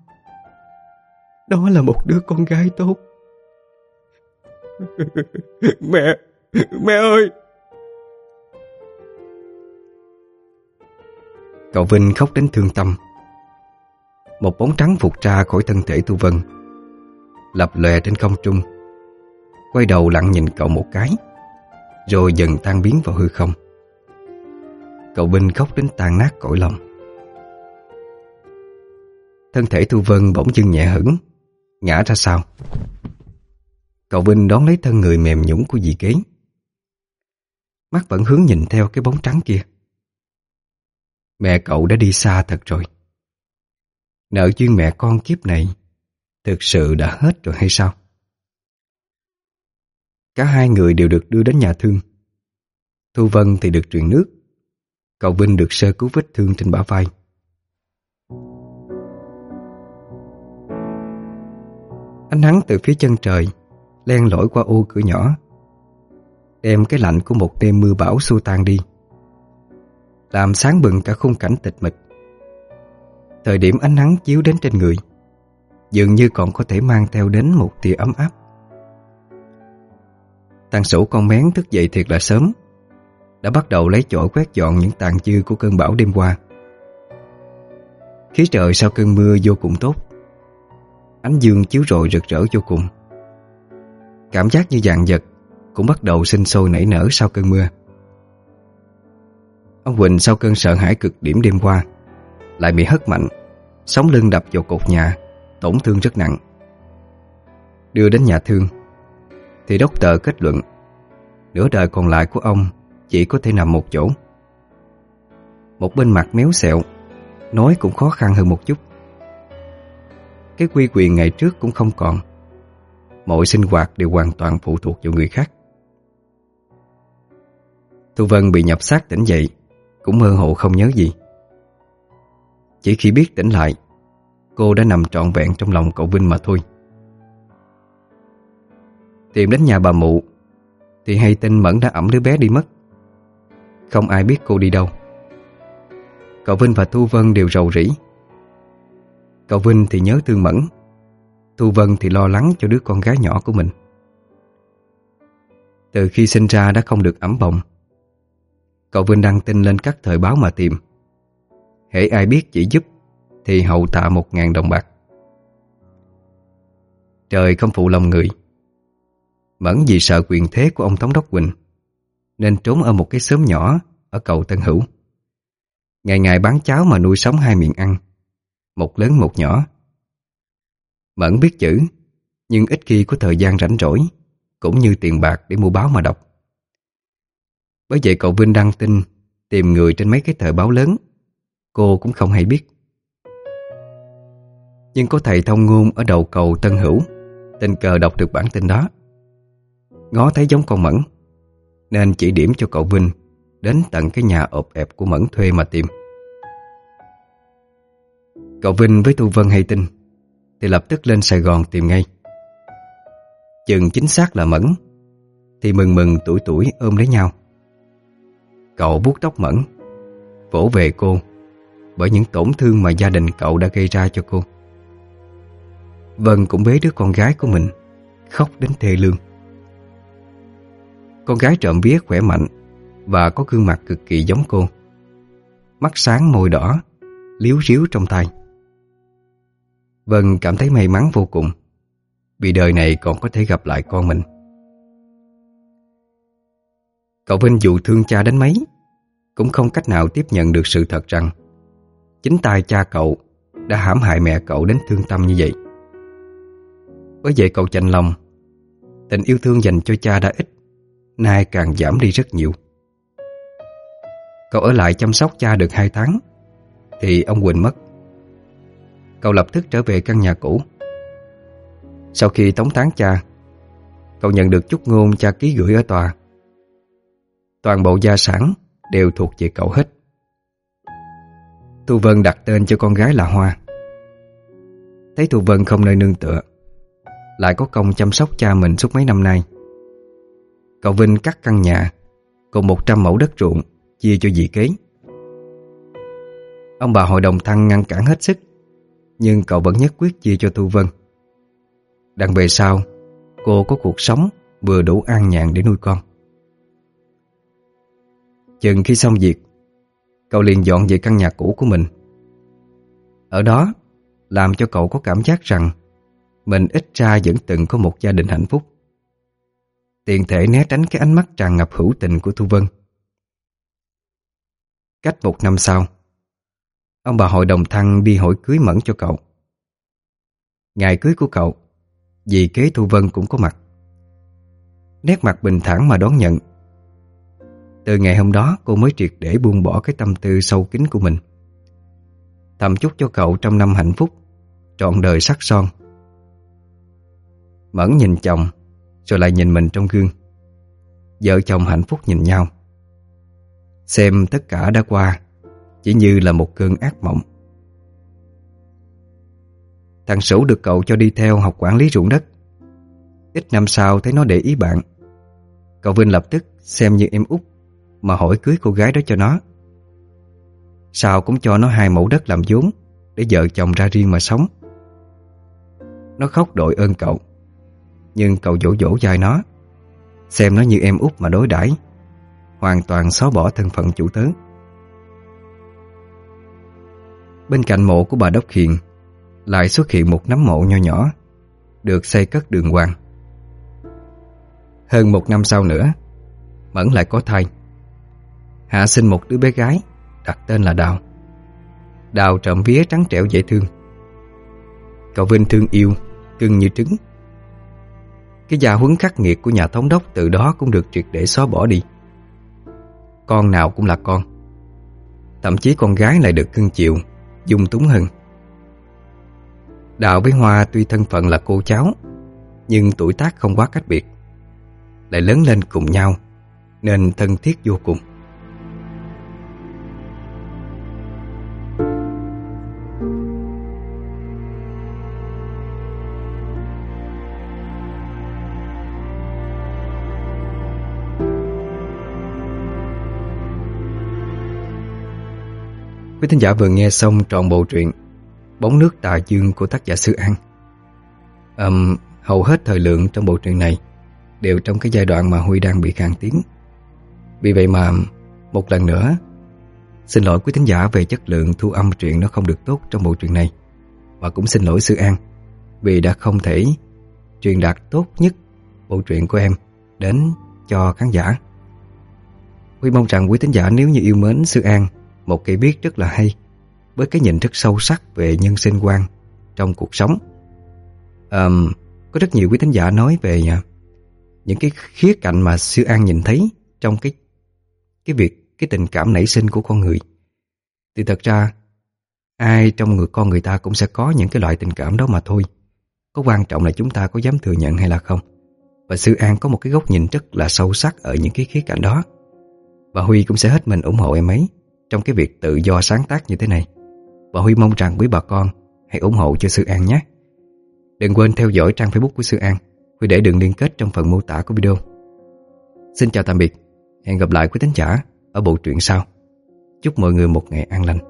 Đó là một đứa con gái tốt. mẹ, mẹ ơi! Cậu Vinh khóc đến thương tâm. Một bóng trắng phục ra khỏi thân thể Tu Vân, lập lòe trên không trung, quay đầu lặng nhìn cậu một cái, rồi dần tan biến vào hư không. Cậu Vinh khóc đến tan nát cõi lòng. Thân thể Thu Vân bỗng dưng nhẹ hững. Ngã ra sau. Cậu Vinh đón lấy thân người mềm nhũng của dì kế. Mắt vẫn hướng nhìn theo cái bóng trắng kia. Mẹ cậu đã đi xa thật rồi. Nợ duyên mẹ con kiếp này Thực sự đã hết rồi hay sao? Cả hai người đều được đưa đến nhà thương. Thu Vân thì được truyền nước. Cậu Vinh được sơ cứu vết thương trên bả vai. Ánh nắng từ phía chân trời, Len lỏi qua ô cửa nhỏ. Đem cái lạnh của một đêm mưa bão xua tan đi. Làm sáng bừng cả khung cảnh tịch mịch. Thời điểm ánh nắng chiếu đến trên người, Dường như còn có thể mang theo đến một tia ấm áp. Tăng sổ con mén thức dậy thiệt là sớm, Đã bắt đầu lấy chổi quét dọn những tàn dư của cơn bão đêm qua. Khí trời sau cơn mưa vô cùng tốt. Ánh dương chiếu rọi rực rỡ vô cùng. Cảm giác như dạng vật Cũng bắt đầu sinh sôi nảy nở sau cơn mưa. Ông Quỳnh sau cơn sợ hãi cực điểm đêm qua Lại bị hất mạnh, Sống lưng đập vào cột nhà, Tổn thương rất nặng. Đưa đến nhà thương, Thì đốc tờ kết luận Nửa đời còn lại của ông Chỉ có thể nằm một chỗ. Một bên mặt méo xẹo, Nói cũng khó khăn hơn một chút. Cái quy quyền ngày trước cũng không còn. Mọi sinh hoạt đều hoàn toàn phụ thuộc vào người khác. Thu Vân bị nhập xác tỉnh dậy, Cũng mơ hồ không nhớ gì. Chỉ khi biết tỉnh lại, Cô đã nằm trọn vẹn trong lòng cậu Vinh mà thôi. Tìm đến nhà bà mụ, Thì hay tin Mẫn đã ẩm đứa bé đi mất. Không ai biết cô đi đâu. Cậu Vinh và Thu Vân đều rầu rĩ. Cậu Vinh thì nhớ tư mẫn. Thu Vân thì lo lắng cho đứa con gái nhỏ của mình. Từ khi sinh ra đã không được ấm bồng. Cậu Vinh đăng tin lên các thời báo mà tìm. Hãy ai biết chỉ giúp, Thì hậu tạ một ngàn đồng bạc. Trời không phụ lòng người. Mẫn vì sợ quyền thế của ông Thống đốc Quỳnh, Nên trốn ở một cái xóm nhỏ Ở cầu Tân Hữu. Ngày ngày bán cháo mà nuôi sống hai miệng ăn một lớn một nhỏ. Mẫn biết chữ, nhưng ít khi có thời gian rảnh rỗi, cũng như tiền bạc để mua báo mà đọc. Bởi vậy cậu Vinh đăng tin tìm người trên mấy cái tờ báo lớn, cô cũng không hay biết. Nhưng có thầy thông ngôn ở đầu cầu Tân Hữu, tình cờ đọc được bản tin đó. Ngó thấy giống con Mẫn, nên chỉ điểm cho cậu Vinh đến tận cái nhà ộp ẹp của Mẫn thuê mà tìm. Cậu Vinh với Tu Vân hay tin, Thì lập tức lên Sài Gòn tìm ngay. Chừng chính xác là Mẫn, Thì mừng mừng tuổi tuổi ôm lấy nhau. Cậu buốt tóc Mẫn, Vỗ về cô, Bởi những tổn thương mà gia đình cậu đã gây ra cho cô. Vân cũng bế đứa con gái của mình, Khóc đến thê lương. Con gái trộm vía khỏe mạnh Và có gương mặt cực kỳ giống cô. Mắt sáng môi đỏ Liếu riếu trong tay. Vân cảm thấy may mắn vô cùng. Vì đời này còn có thể gặp lại con mình. Cậu Vinh dù thương cha đến mấy, Cũng không cách nào tiếp nhận được sự thật rằng Chính tay cha cậu Đã hãm hại mẹ cậu đến thương tâm như vậy. Với vậy cậu chạnh lòng, Tình yêu thương dành cho cha đã ít, Nay càng giảm đi rất nhiều. Cậu ở lại chăm sóc cha được 2 tháng, Thì ông Quỳnh mất. Cậu lập tức trở về căn nhà cũ. Sau khi tống tán cha, Cậu nhận được chút ngôn cha ký gửi ở tòa. Toàn bộ gia sản đều thuộc về cậu hết. Thu Vân đặt tên cho con gái là Hoa. Thấy Thu Vân không nơi nương tựa, Lại có công chăm sóc cha mình suốt mấy năm nay. Cậu Vinh cắt căn nhà Cùng 100 mẫu đất ruộng Chia cho dị kế. Ông bà hội đồng thăng ngăn cản hết sức. Nhưng cậu vẫn nhất quyết chia cho Thu Vân. Đằng về sau, Cô có cuộc sống vừa đủ an nhàn để nuôi con. Chừng khi xong việc, Cậu liền dọn về căn nhà cũ của mình. Ở đó, Làm cho cậu có cảm giác rằng Mình ít ra vẫn từng có một gia đình hạnh phúc. Tiền thể né tránh cái ánh mắt tràn ngập hữu tình của Thu Vân. Cách một năm sau Ông bà hội đồng thăng đi hỏi cưới mẫn cho cậu. Ngày cưới của cậu Dì kế Thu Vân cũng có mặt. Nét mặt bình thản mà đón nhận. Từ ngày hôm đó, cô mới triệt để buông bỏ cái tâm tư sâu kín của mình. Thầm chúc cho cậu trong năm hạnh phúc, Trọn đời sắc son. Mẫn nhìn chồng, Rồi lại nhìn mình trong gương. Vợ chồng hạnh phúc nhìn nhau. Xem tất cả đã qua chỉ như là một cơn ác mộng. Thằng Sửu được cậu cho đi theo học quản lý ruộng đất. Ít năm sau thấy nó để ý bạn. Cậu Vinh lập tức xem như em út Mà hỏi cưới cô gái đó cho nó. Sao cũng cho nó hai mẫu đất làm vốn Để vợ chồng ra riêng mà sống. Nó khóc đội ơn cậu, Nhưng cậu dỗ dỗ dài nó, Xem nó như em út mà đối đãi, Hoàn toàn xóa bỏ thân phận chủ tướng Bên cạnh mộ của bà Đốc Hiền, Lại xuất hiện một nấm mộ nho nhỏ, Được xây cất đường hoàng. Hơn một năm sau nữa, Mẫn lại có thai. Hạ sinh một đứa bé gái, Đặt tên là Đào. Đào trộm vía trắng trẻo dễ thương. Cậu Vinh thương yêu, Cưng như trứng. Cái gia huấn khắc nghiệt của nhà thống đốc Từ đó cũng được triệt để xóa bỏ đi. Con nào cũng là con. Thậm chí con gái lại được cưng chiều dung túng hơn Đạo với Hoa tuy thân phận là cô cháu, Nhưng tuổi tác không quá cách biệt. Lại lớn lên cùng nhau, Nên thân thiết vô cùng. Quý thính giả vừa nghe xong trọn bộ truyện Bóng nước tà dương của tác giả Sư An. Um, Hầu hết thời lượng trong bộ truyện này Đều trong cái giai đoạn mà Huy đang bị khang tiếng. Vì vậy mà Một lần nữa Xin lỗi quý thính giả về chất lượng thu âm truyện nó không được tốt trong bộ truyện này. Và cũng xin lỗi Sư An Vì đã không thể truyền đạt tốt nhất bộ truyện của em đến cho khán giả. Huy mong rằng quý thính giả nếu như yêu mến Sư An một cái biết rất là hay với cái nhìn rất sâu sắc về nhân sinh quan trong cuộc sống. Um, có rất nhiều quý thánh giả nói về à, những cái khía cạnh mà sư An nhìn thấy trong cái cái việc cái tình cảm nảy sinh của con người. Thì thật ra ai trong người con người ta cũng sẽ có những cái loại tình cảm đó mà thôi. Có quan trọng là chúng ta có dám thừa nhận hay là không. Và sư An có một cái góc nhìn rất là sâu sắc ở những cái khía cạnh đó. Và Huy cũng sẽ hết mình ủng hộ em ấy trong cái việc tự do sáng tác như thế này. và Huy mong rằng quý bà con hãy ủng hộ cho Sư An nhé. Đừng quên theo dõi trang Facebook của Sư An. Huy để đường liên kết trong phần mô tả của video. Xin chào tạm biệt. Hẹn gặp lại quý thính giả ở bộ truyện sau. Chúc mọi người một ngày an lành.